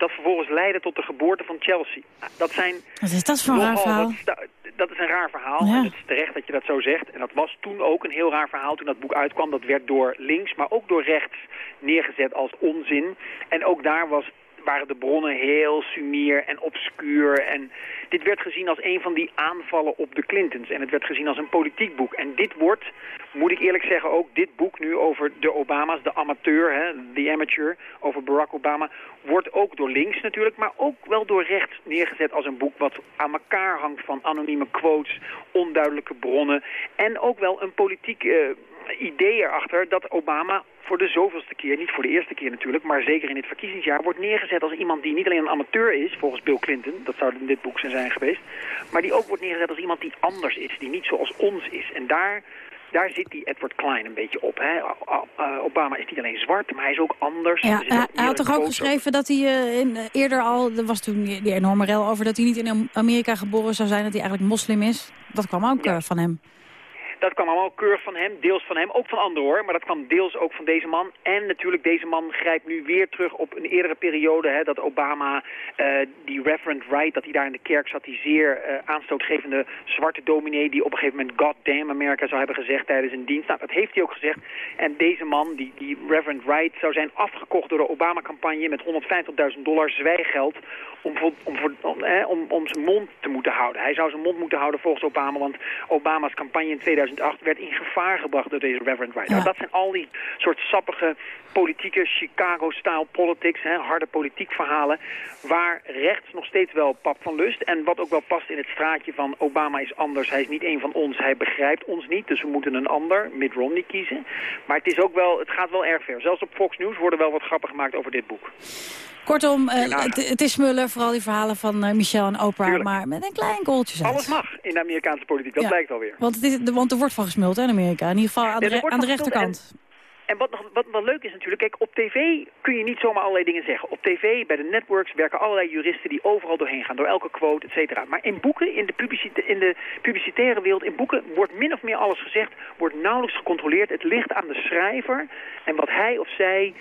dat vervolgens leidde tot de geboorte van Chelsea. Dat zijn
Wat is dat voor een raar verhaal?
dat is een raar verhaal.
Ja.
En het is terecht dat je dat zo zegt. En dat was toen ook een heel raar verhaal toen dat boek uitkwam. Dat werd door links, maar ook door rechts neergezet als onzin. En ook daar was, waren de bronnen heel sumier en obscuur. En dit werd gezien als een van die aanvallen op de Clintons. En het werd gezien als een politiek boek. En dit wordt, moet ik eerlijk zeggen, ook dit boek nu over de Obama's, de amateur, hè, the amateur, over Barack Obama, wordt ook door links natuurlijk, maar ook wel door rechts neergezet als een boek wat aan elkaar hangt van anonieme quotes, onduidelijke bronnen en ook wel een politiek eh, idee erachter dat Obama voor de zoveelste keer, niet voor de eerste keer natuurlijk, maar zeker in het verkiezingsjaar, wordt neergezet als iemand die niet alleen een amateur is, volgens Bill Clinton, dat zou in dit boek zijn zijn geweest, maar die ook wordt neergezet als iemand die anders is, die niet zoals ons is. En daar, daar zit die Edward Klein een beetje op. Hè? Eh, Obama is niet alleen zwart, maar hij is ook anders.
Ja,
Er zitten
hij, had toch ook geschreven dat hij eh, in, eh, eerder al... Er was toen die enorme rel over dat hij niet in Amerika geboren zou zijn... dat hij eigenlijk moslim is. Dat kwam ook eh, van hem.
Dat kwam allemaal keurig van hem, deels van hem, ook van anderen hoor. Maar dat kwam deels ook van deze man. En natuurlijk, deze man grijpt nu weer terug op een eerdere periode... Hè, dat Obama, uh, die Reverend Wright, dat hij daar in de kerk zat... die zeer uh, aanstootgevende zwarte dominee... die op een gegeven moment God damn America zou hebben gezegd tijdens een dienst. Nou, dat heeft hij ook gezegd. En deze man, die, die Reverend Wright, zou zijn afgekocht door de Obama-campagne... met 150.000 dollar zwijgeld om, om, voor, om, eh, om, om zijn mond te moeten houden. Hij zou zijn mond moeten houden volgens Obama... want Obama's campagne in 2008 werd in gevaar gebracht door deze Reverend Wright.
Ja.
Nou, dat zijn al die soort sappige politieke Chicago-style politics, hè, harde politiek verhalen, waar rechts nog steeds wel pap van lust. En wat ook wel past in het straatje van Obama is anders, hij is niet een van ons, hij begrijpt ons niet, dus we moeten een ander, Mitt Romney, kiezen. Maar het, is ook wel, het gaat wel erg ver. Zelfs op Fox News worden wel wat grappen gemaakt over dit boek.
Kortom, uh, het, het, is smullen, vooral die verhalen van uh, Michel en Oprah, Tuurlijk. maar met een klein kooltje.
Alles mag in de Amerikaanse politiek, dat ja. blijkt alweer.
Want, het is, want er wordt van gesmuld hè, in Amerika, in ieder geval aan de, re aan de rechterkant.
En wat, wat, wat leuk is natuurlijk, kijk, op tv kun je niet zomaar allerlei dingen zeggen. Op tv, bij de networks, werken allerlei juristen die overal doorheen gaan, door elke quote, et cetera. Maar in boeken, in de, publicita in de publicitaire wereld, in boeken wordt min of meer alles gezegd, wordt nauwelijks gecontroleerd. Het ligt aan de schrijver en wat hij of zij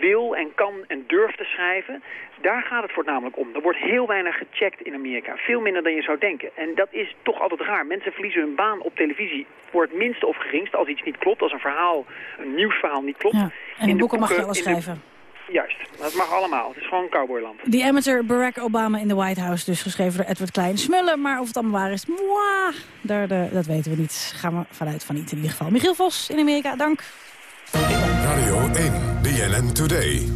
wil en kan en durft te schrijven, daar gaat het voornamelijk om. Er wordt heel weinig gecheckt in Amerika. Veel minder dan je zou denken. En dat is toch altijd raar. Mensen verliezen hun baan op televisie voor het minste of geringste als iets niet klopt. Als een verhaal, een nieuwsverhaal niet klopt.
Ja, en in boeken, mag je alles schrijven.
De, juist, dat mag allemaal. Het is gewoon cowboyland.
Die amateur Barack Obama in de White House, dus geschreven door Edward Klein. Smullen, maar of het allemaal waar is, mwah, daar, de, dat weten we niet. Gaan we vanuit van niet in ieder geval. Michiel Vos in Amerika, dank.
Radio 1, BNN Today.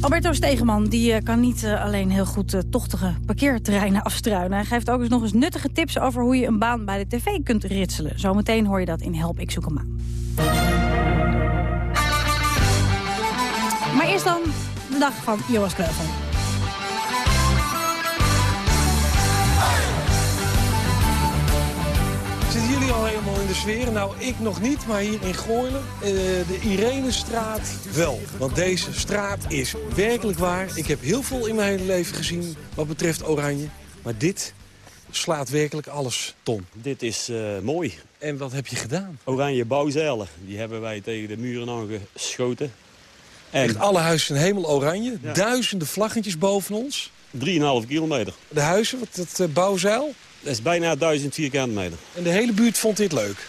Alberto Stegeman die, uh, kan niet uh, alleen heel goed uh, tochtige parkeerterreinen afstruinen. Hij geeft ook eens nog eens nuttige tips over hoe je een baan bij de tv kunt ritselen. Zometeen hoor je dat in Help, ik zoek hem aan. Maar eerst dan de dag van Joas Kleuvel.
Zitten jullie al helemaal in de sfeer? Nou, ik nog niet, maar hier in Gooilen, uh, de Irenestraat wel. Want deze straat is werkelijk waar. Ik heb heel veel in mijn hele leven gezien wat betreft oranje. Maar dit slaat werkelijk alles, Tom.
Dit is uh, mooi.
En wat heb je gedaan?
Oranje bouwzeilen. Die hebben wij tegen de muren aangeschoten.
En Echt alle huizen zijn helemaal oranje. Ja. Duizenden vlaggetjes boven ons.
3,5 kilometer.
De huizen, wat dat uh, bouwzeil?
Dat is bijna 1000 vierkante meter.
En de hele buurt vond dit leuk?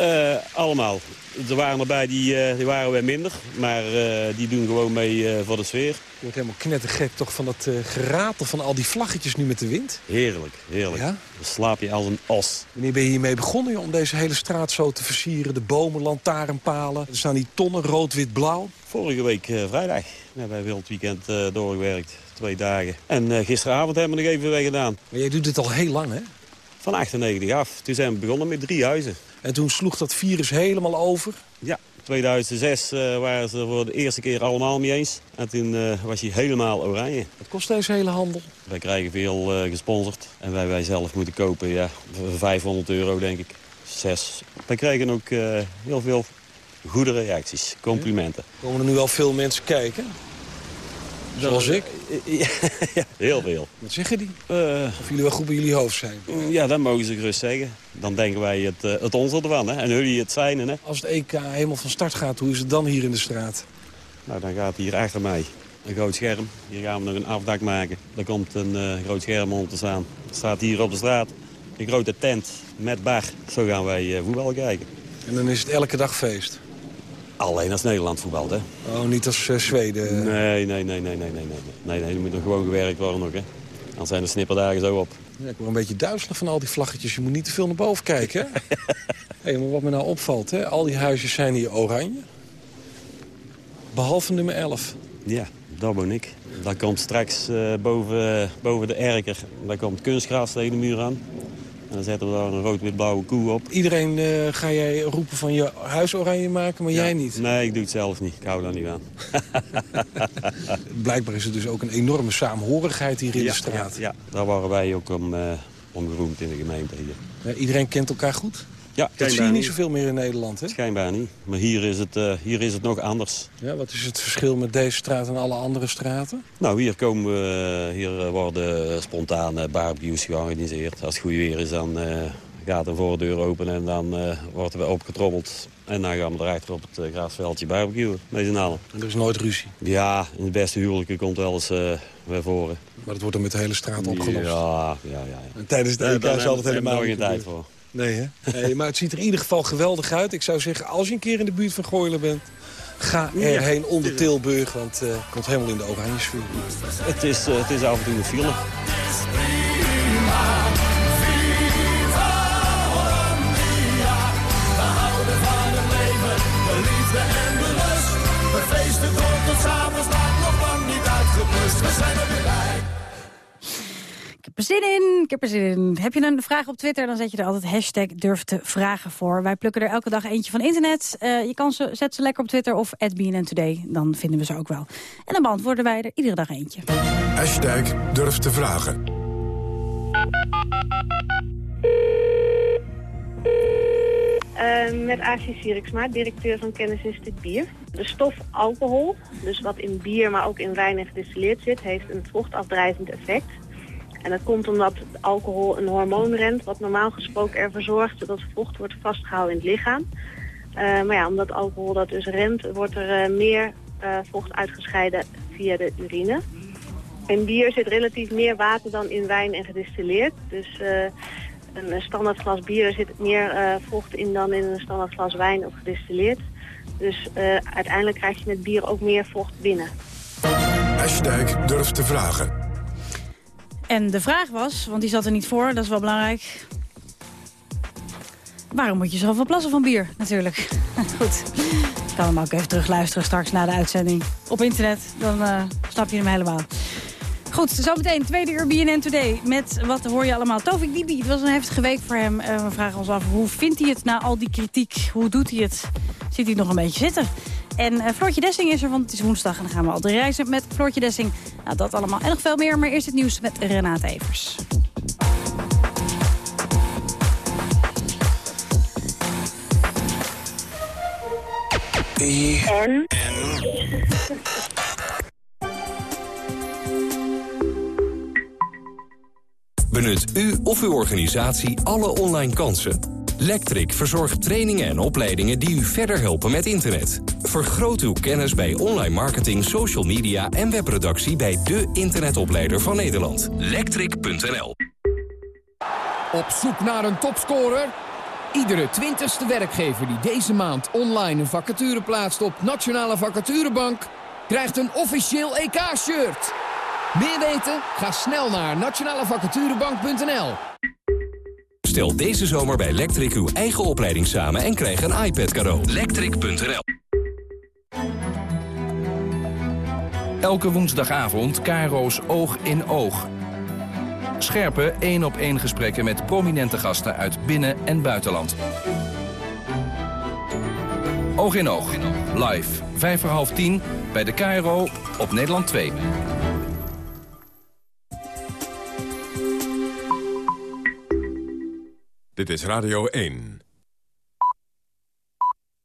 Uh, allemaal. Er waren erbij die, uh, die waren weer minder. Maar uh, die doen gewoon mee voor de sfeer. Je
wordt helemaal knettergek toch van dat geratel van al die vlaggetjes nu met de wind?
Heerlijk, heerlijk. Ja? Dan slaap je als een os.
Wanneer ben je hiermee begonnen om deze hele straat zo te versieren? De bomen, lantaarnpalen. Er staan die tonnen rood, wit, blauw.
Vorige week vrijdag. We hebben Wild Weekend doorgewerkt. Twee dagen. En gisteravond hebben we nog even weer gedaan.
Maar jij doet dit al heel lang, hè?
Van 98 af. Toen zijn we begonnen met drie huizen.
En toen sloeg dat virus helemaal over?
Ja, 2006 uh, waren ze er voor de eerste keer allemaal mee eens. En toen uh, was hij helemaal oranje.
Wat kost deze hele handel?
Wij krijgen veel uh, gesponsord. En wij, wij zelf moeten kopen, ja, voor 500 euro denk ik. Zes. Wij krijgen ook heel veel goede reacties, complimenten.
Ja. Komen er nu al veel mensen kijken? Zoals ik? *laughs*
Ja, ja, heel veel.
Wat zeggen die? Uh, of jullie wel goed bij jullie hoofd zijn?
Ja, dat mogen ze gerust zeggen. Dan denken wij het, uh, het onze ervan, hè? en jullie het zijne. Hè?
Als het EK helemaal van start gaat, hoe is het dan hier in de straat?
Nou, dan gaat hier achter mij een groot scherm. Hier gaan we nog een afdak maken. Er komt een uh, groot scherm om te staan. Er staat hier op de straat een grote tent met bar. Zo gaan wij voetbal kijken.
En dan is het elke dag feest?
Alleen als Nederland voetbalt, hè?
Oh, niet als uh, Zweden?
Nee, nee, nee, nee, nee, nee, nee. Nee, nee, er moet nog gewoon gewerkt worden ook, hè? Dan zijn de snipperdagen zo op.
Ja, ik word een beetje duizelig van al die vlaggetjes. Je moet niet te veel naar boven kijken, hè? *laughs* hey, maar wat me nou opvalt, hè? Al die huisjes zijn hier oranje. Behalve nummer 11.
Ja, daar woon ik. Daar komt straks uh, boven, boven de erker, daar komt kunstgras tegen de muur aan. En dan zetten we daar een rood-wit-blauwe koe op.
Iedereen uh, ga jij roepen van je huis oranje maken, maar ja. jij niet?
Nee, ik doe het zelf niet. Ik hou daar niet aan. *laughs*
Blijkbaar is er dus ook een enorme saamhorigheid hier in
ja,
de straat.
Ja, ja, daar waren wij ook om, uh, om geroemd in de gemeente hier.
Iedereen kent elkaar goed?
Ja,
dat zie je niet zoveel meer in Nederland, hè?
Schijnbaar niet. Maar hier is, het, uh, hier is het nog anders.
Ja, wat is het verschil met deze straat en alle andere straten?
Nou, hier, komen we, hier worden spontane barbecues georganiseerd. Als het goed weer is, dan uh, gaat de voordeur open en dan uh, wordt er weer opgetrommeld. En dan gaan we erachter op het graasveldje barbecuen met z'n allen.
En er is nooit ruzie?
Ja, in de beste huwelijken komt wel eens weer voor.
Maar het wordt dan met de hele straat opgelost?
Ja, ja, ja. ja.
En tijdens de EK is altijd helemaal
geen tijd voor.
Nee, hè? *laughs* nee, maar het ziet er in ieder geval geweldig uit. Ik zou zeggen, als je een keer in de buurt van Gooilen bent... Ga erheen onder Tilburg, want het komt helemaal in de oranje sfeer.
Het is, het is af en toe een file.
en de lust. We feesten door tot s'avonds laat, nog lang niet uitgeblust. We zijn er weer bij.
Ik heb er zin in, ik heb er zin in. Heb je een vraag op Twitter, dan zet je er altijd hashtag durf te vragen voor. Wij plukken er elke dag eentje van internet. Uh, je kan ze, zet ze lekker op Twitter of @bnntoday, dan vinden we ze ook wel. En dan beantwoorden wij er iedere dag eentje.
Hashtag durf te vragen.
Uh, met Asie Siriksma, directeur van Kennis Instituut Bier. De stof alcohol, dus wat in bier, maar ook in wijn en gedistilleerd zit, heeft een vochtafdrijvend effect. En dat komt omdat alcohol een hormoon rent, wat normaal gesproken ervoor zorgt dat vocht wordt vastgehouden in het lichaam. Uh, maar ja, omdat alcohol dat dus remt, wordt er uh, meer uh, vocht uitgescheiden via de urine. In bier zit relatief meer water dan in wijn en gedistilleerd. Dus een standaard glas bier zit meer vocht in dan in een standaard glas wijn of gedistilleerd. Dus uiteindelijk krijg je met bier ook meer vocht binnen.
Durf te vragen.
En de vraag was, want die zat er niet voor, dat is wel belangrijk... Waarom moet je zoveel plassen van bier, natuurlijk? *laughs* Goed, ik kan hem ook even terugluisteren straks na de uitzending. Op internet, dan uh, snap je hem helemaal. Goed, zometeen tweede uur BNN Today. Met wat hoor je allemaal? Tovik Dibi, het was een heftige week voor hem. We vragen ons af, hoe vindt hij het na al die kritiek? Hoe doet hij het? Ziet hij nog een beetje zitten? En uh, Floortje Dessing is er, want het is woensdag en dan gaan we al de reizen met Floortje Dessing. Nou, dat allemaal en nog veel meer, maar eerst het nieuws met Renate Evers.
En?
Benut u of uw organisatie alle online kansen. Lectric verzorgt trainingen en opleidingen die u verder helpen met internet. Vergroot uw kennis bij online marketing, social media en webproductie bij de internetopleider van Nederland. Lectric.nl
Op zoek naar een topscorer? Iedere twintigste werkgever die deze maand online een vacature plaatst op Nationale Vacaturebank... krijgt een officieel EK-shirt. Meer weten? Ga snel naar nationalevacaturebank.nl.
Stel deze zomer bij Lectric uw eigen opleiding samen en krijg een iPad cadeau. Lectric.nl
Elke woensdagavond Caro's Oog in Oog. Scherpe één-op-één gesprekken met prominente gasten uit binnen- en buitenland. Oog in Oog. Live. Vijf voor half tien bij de KRO op Nederland 2.
Dit is Radio 1.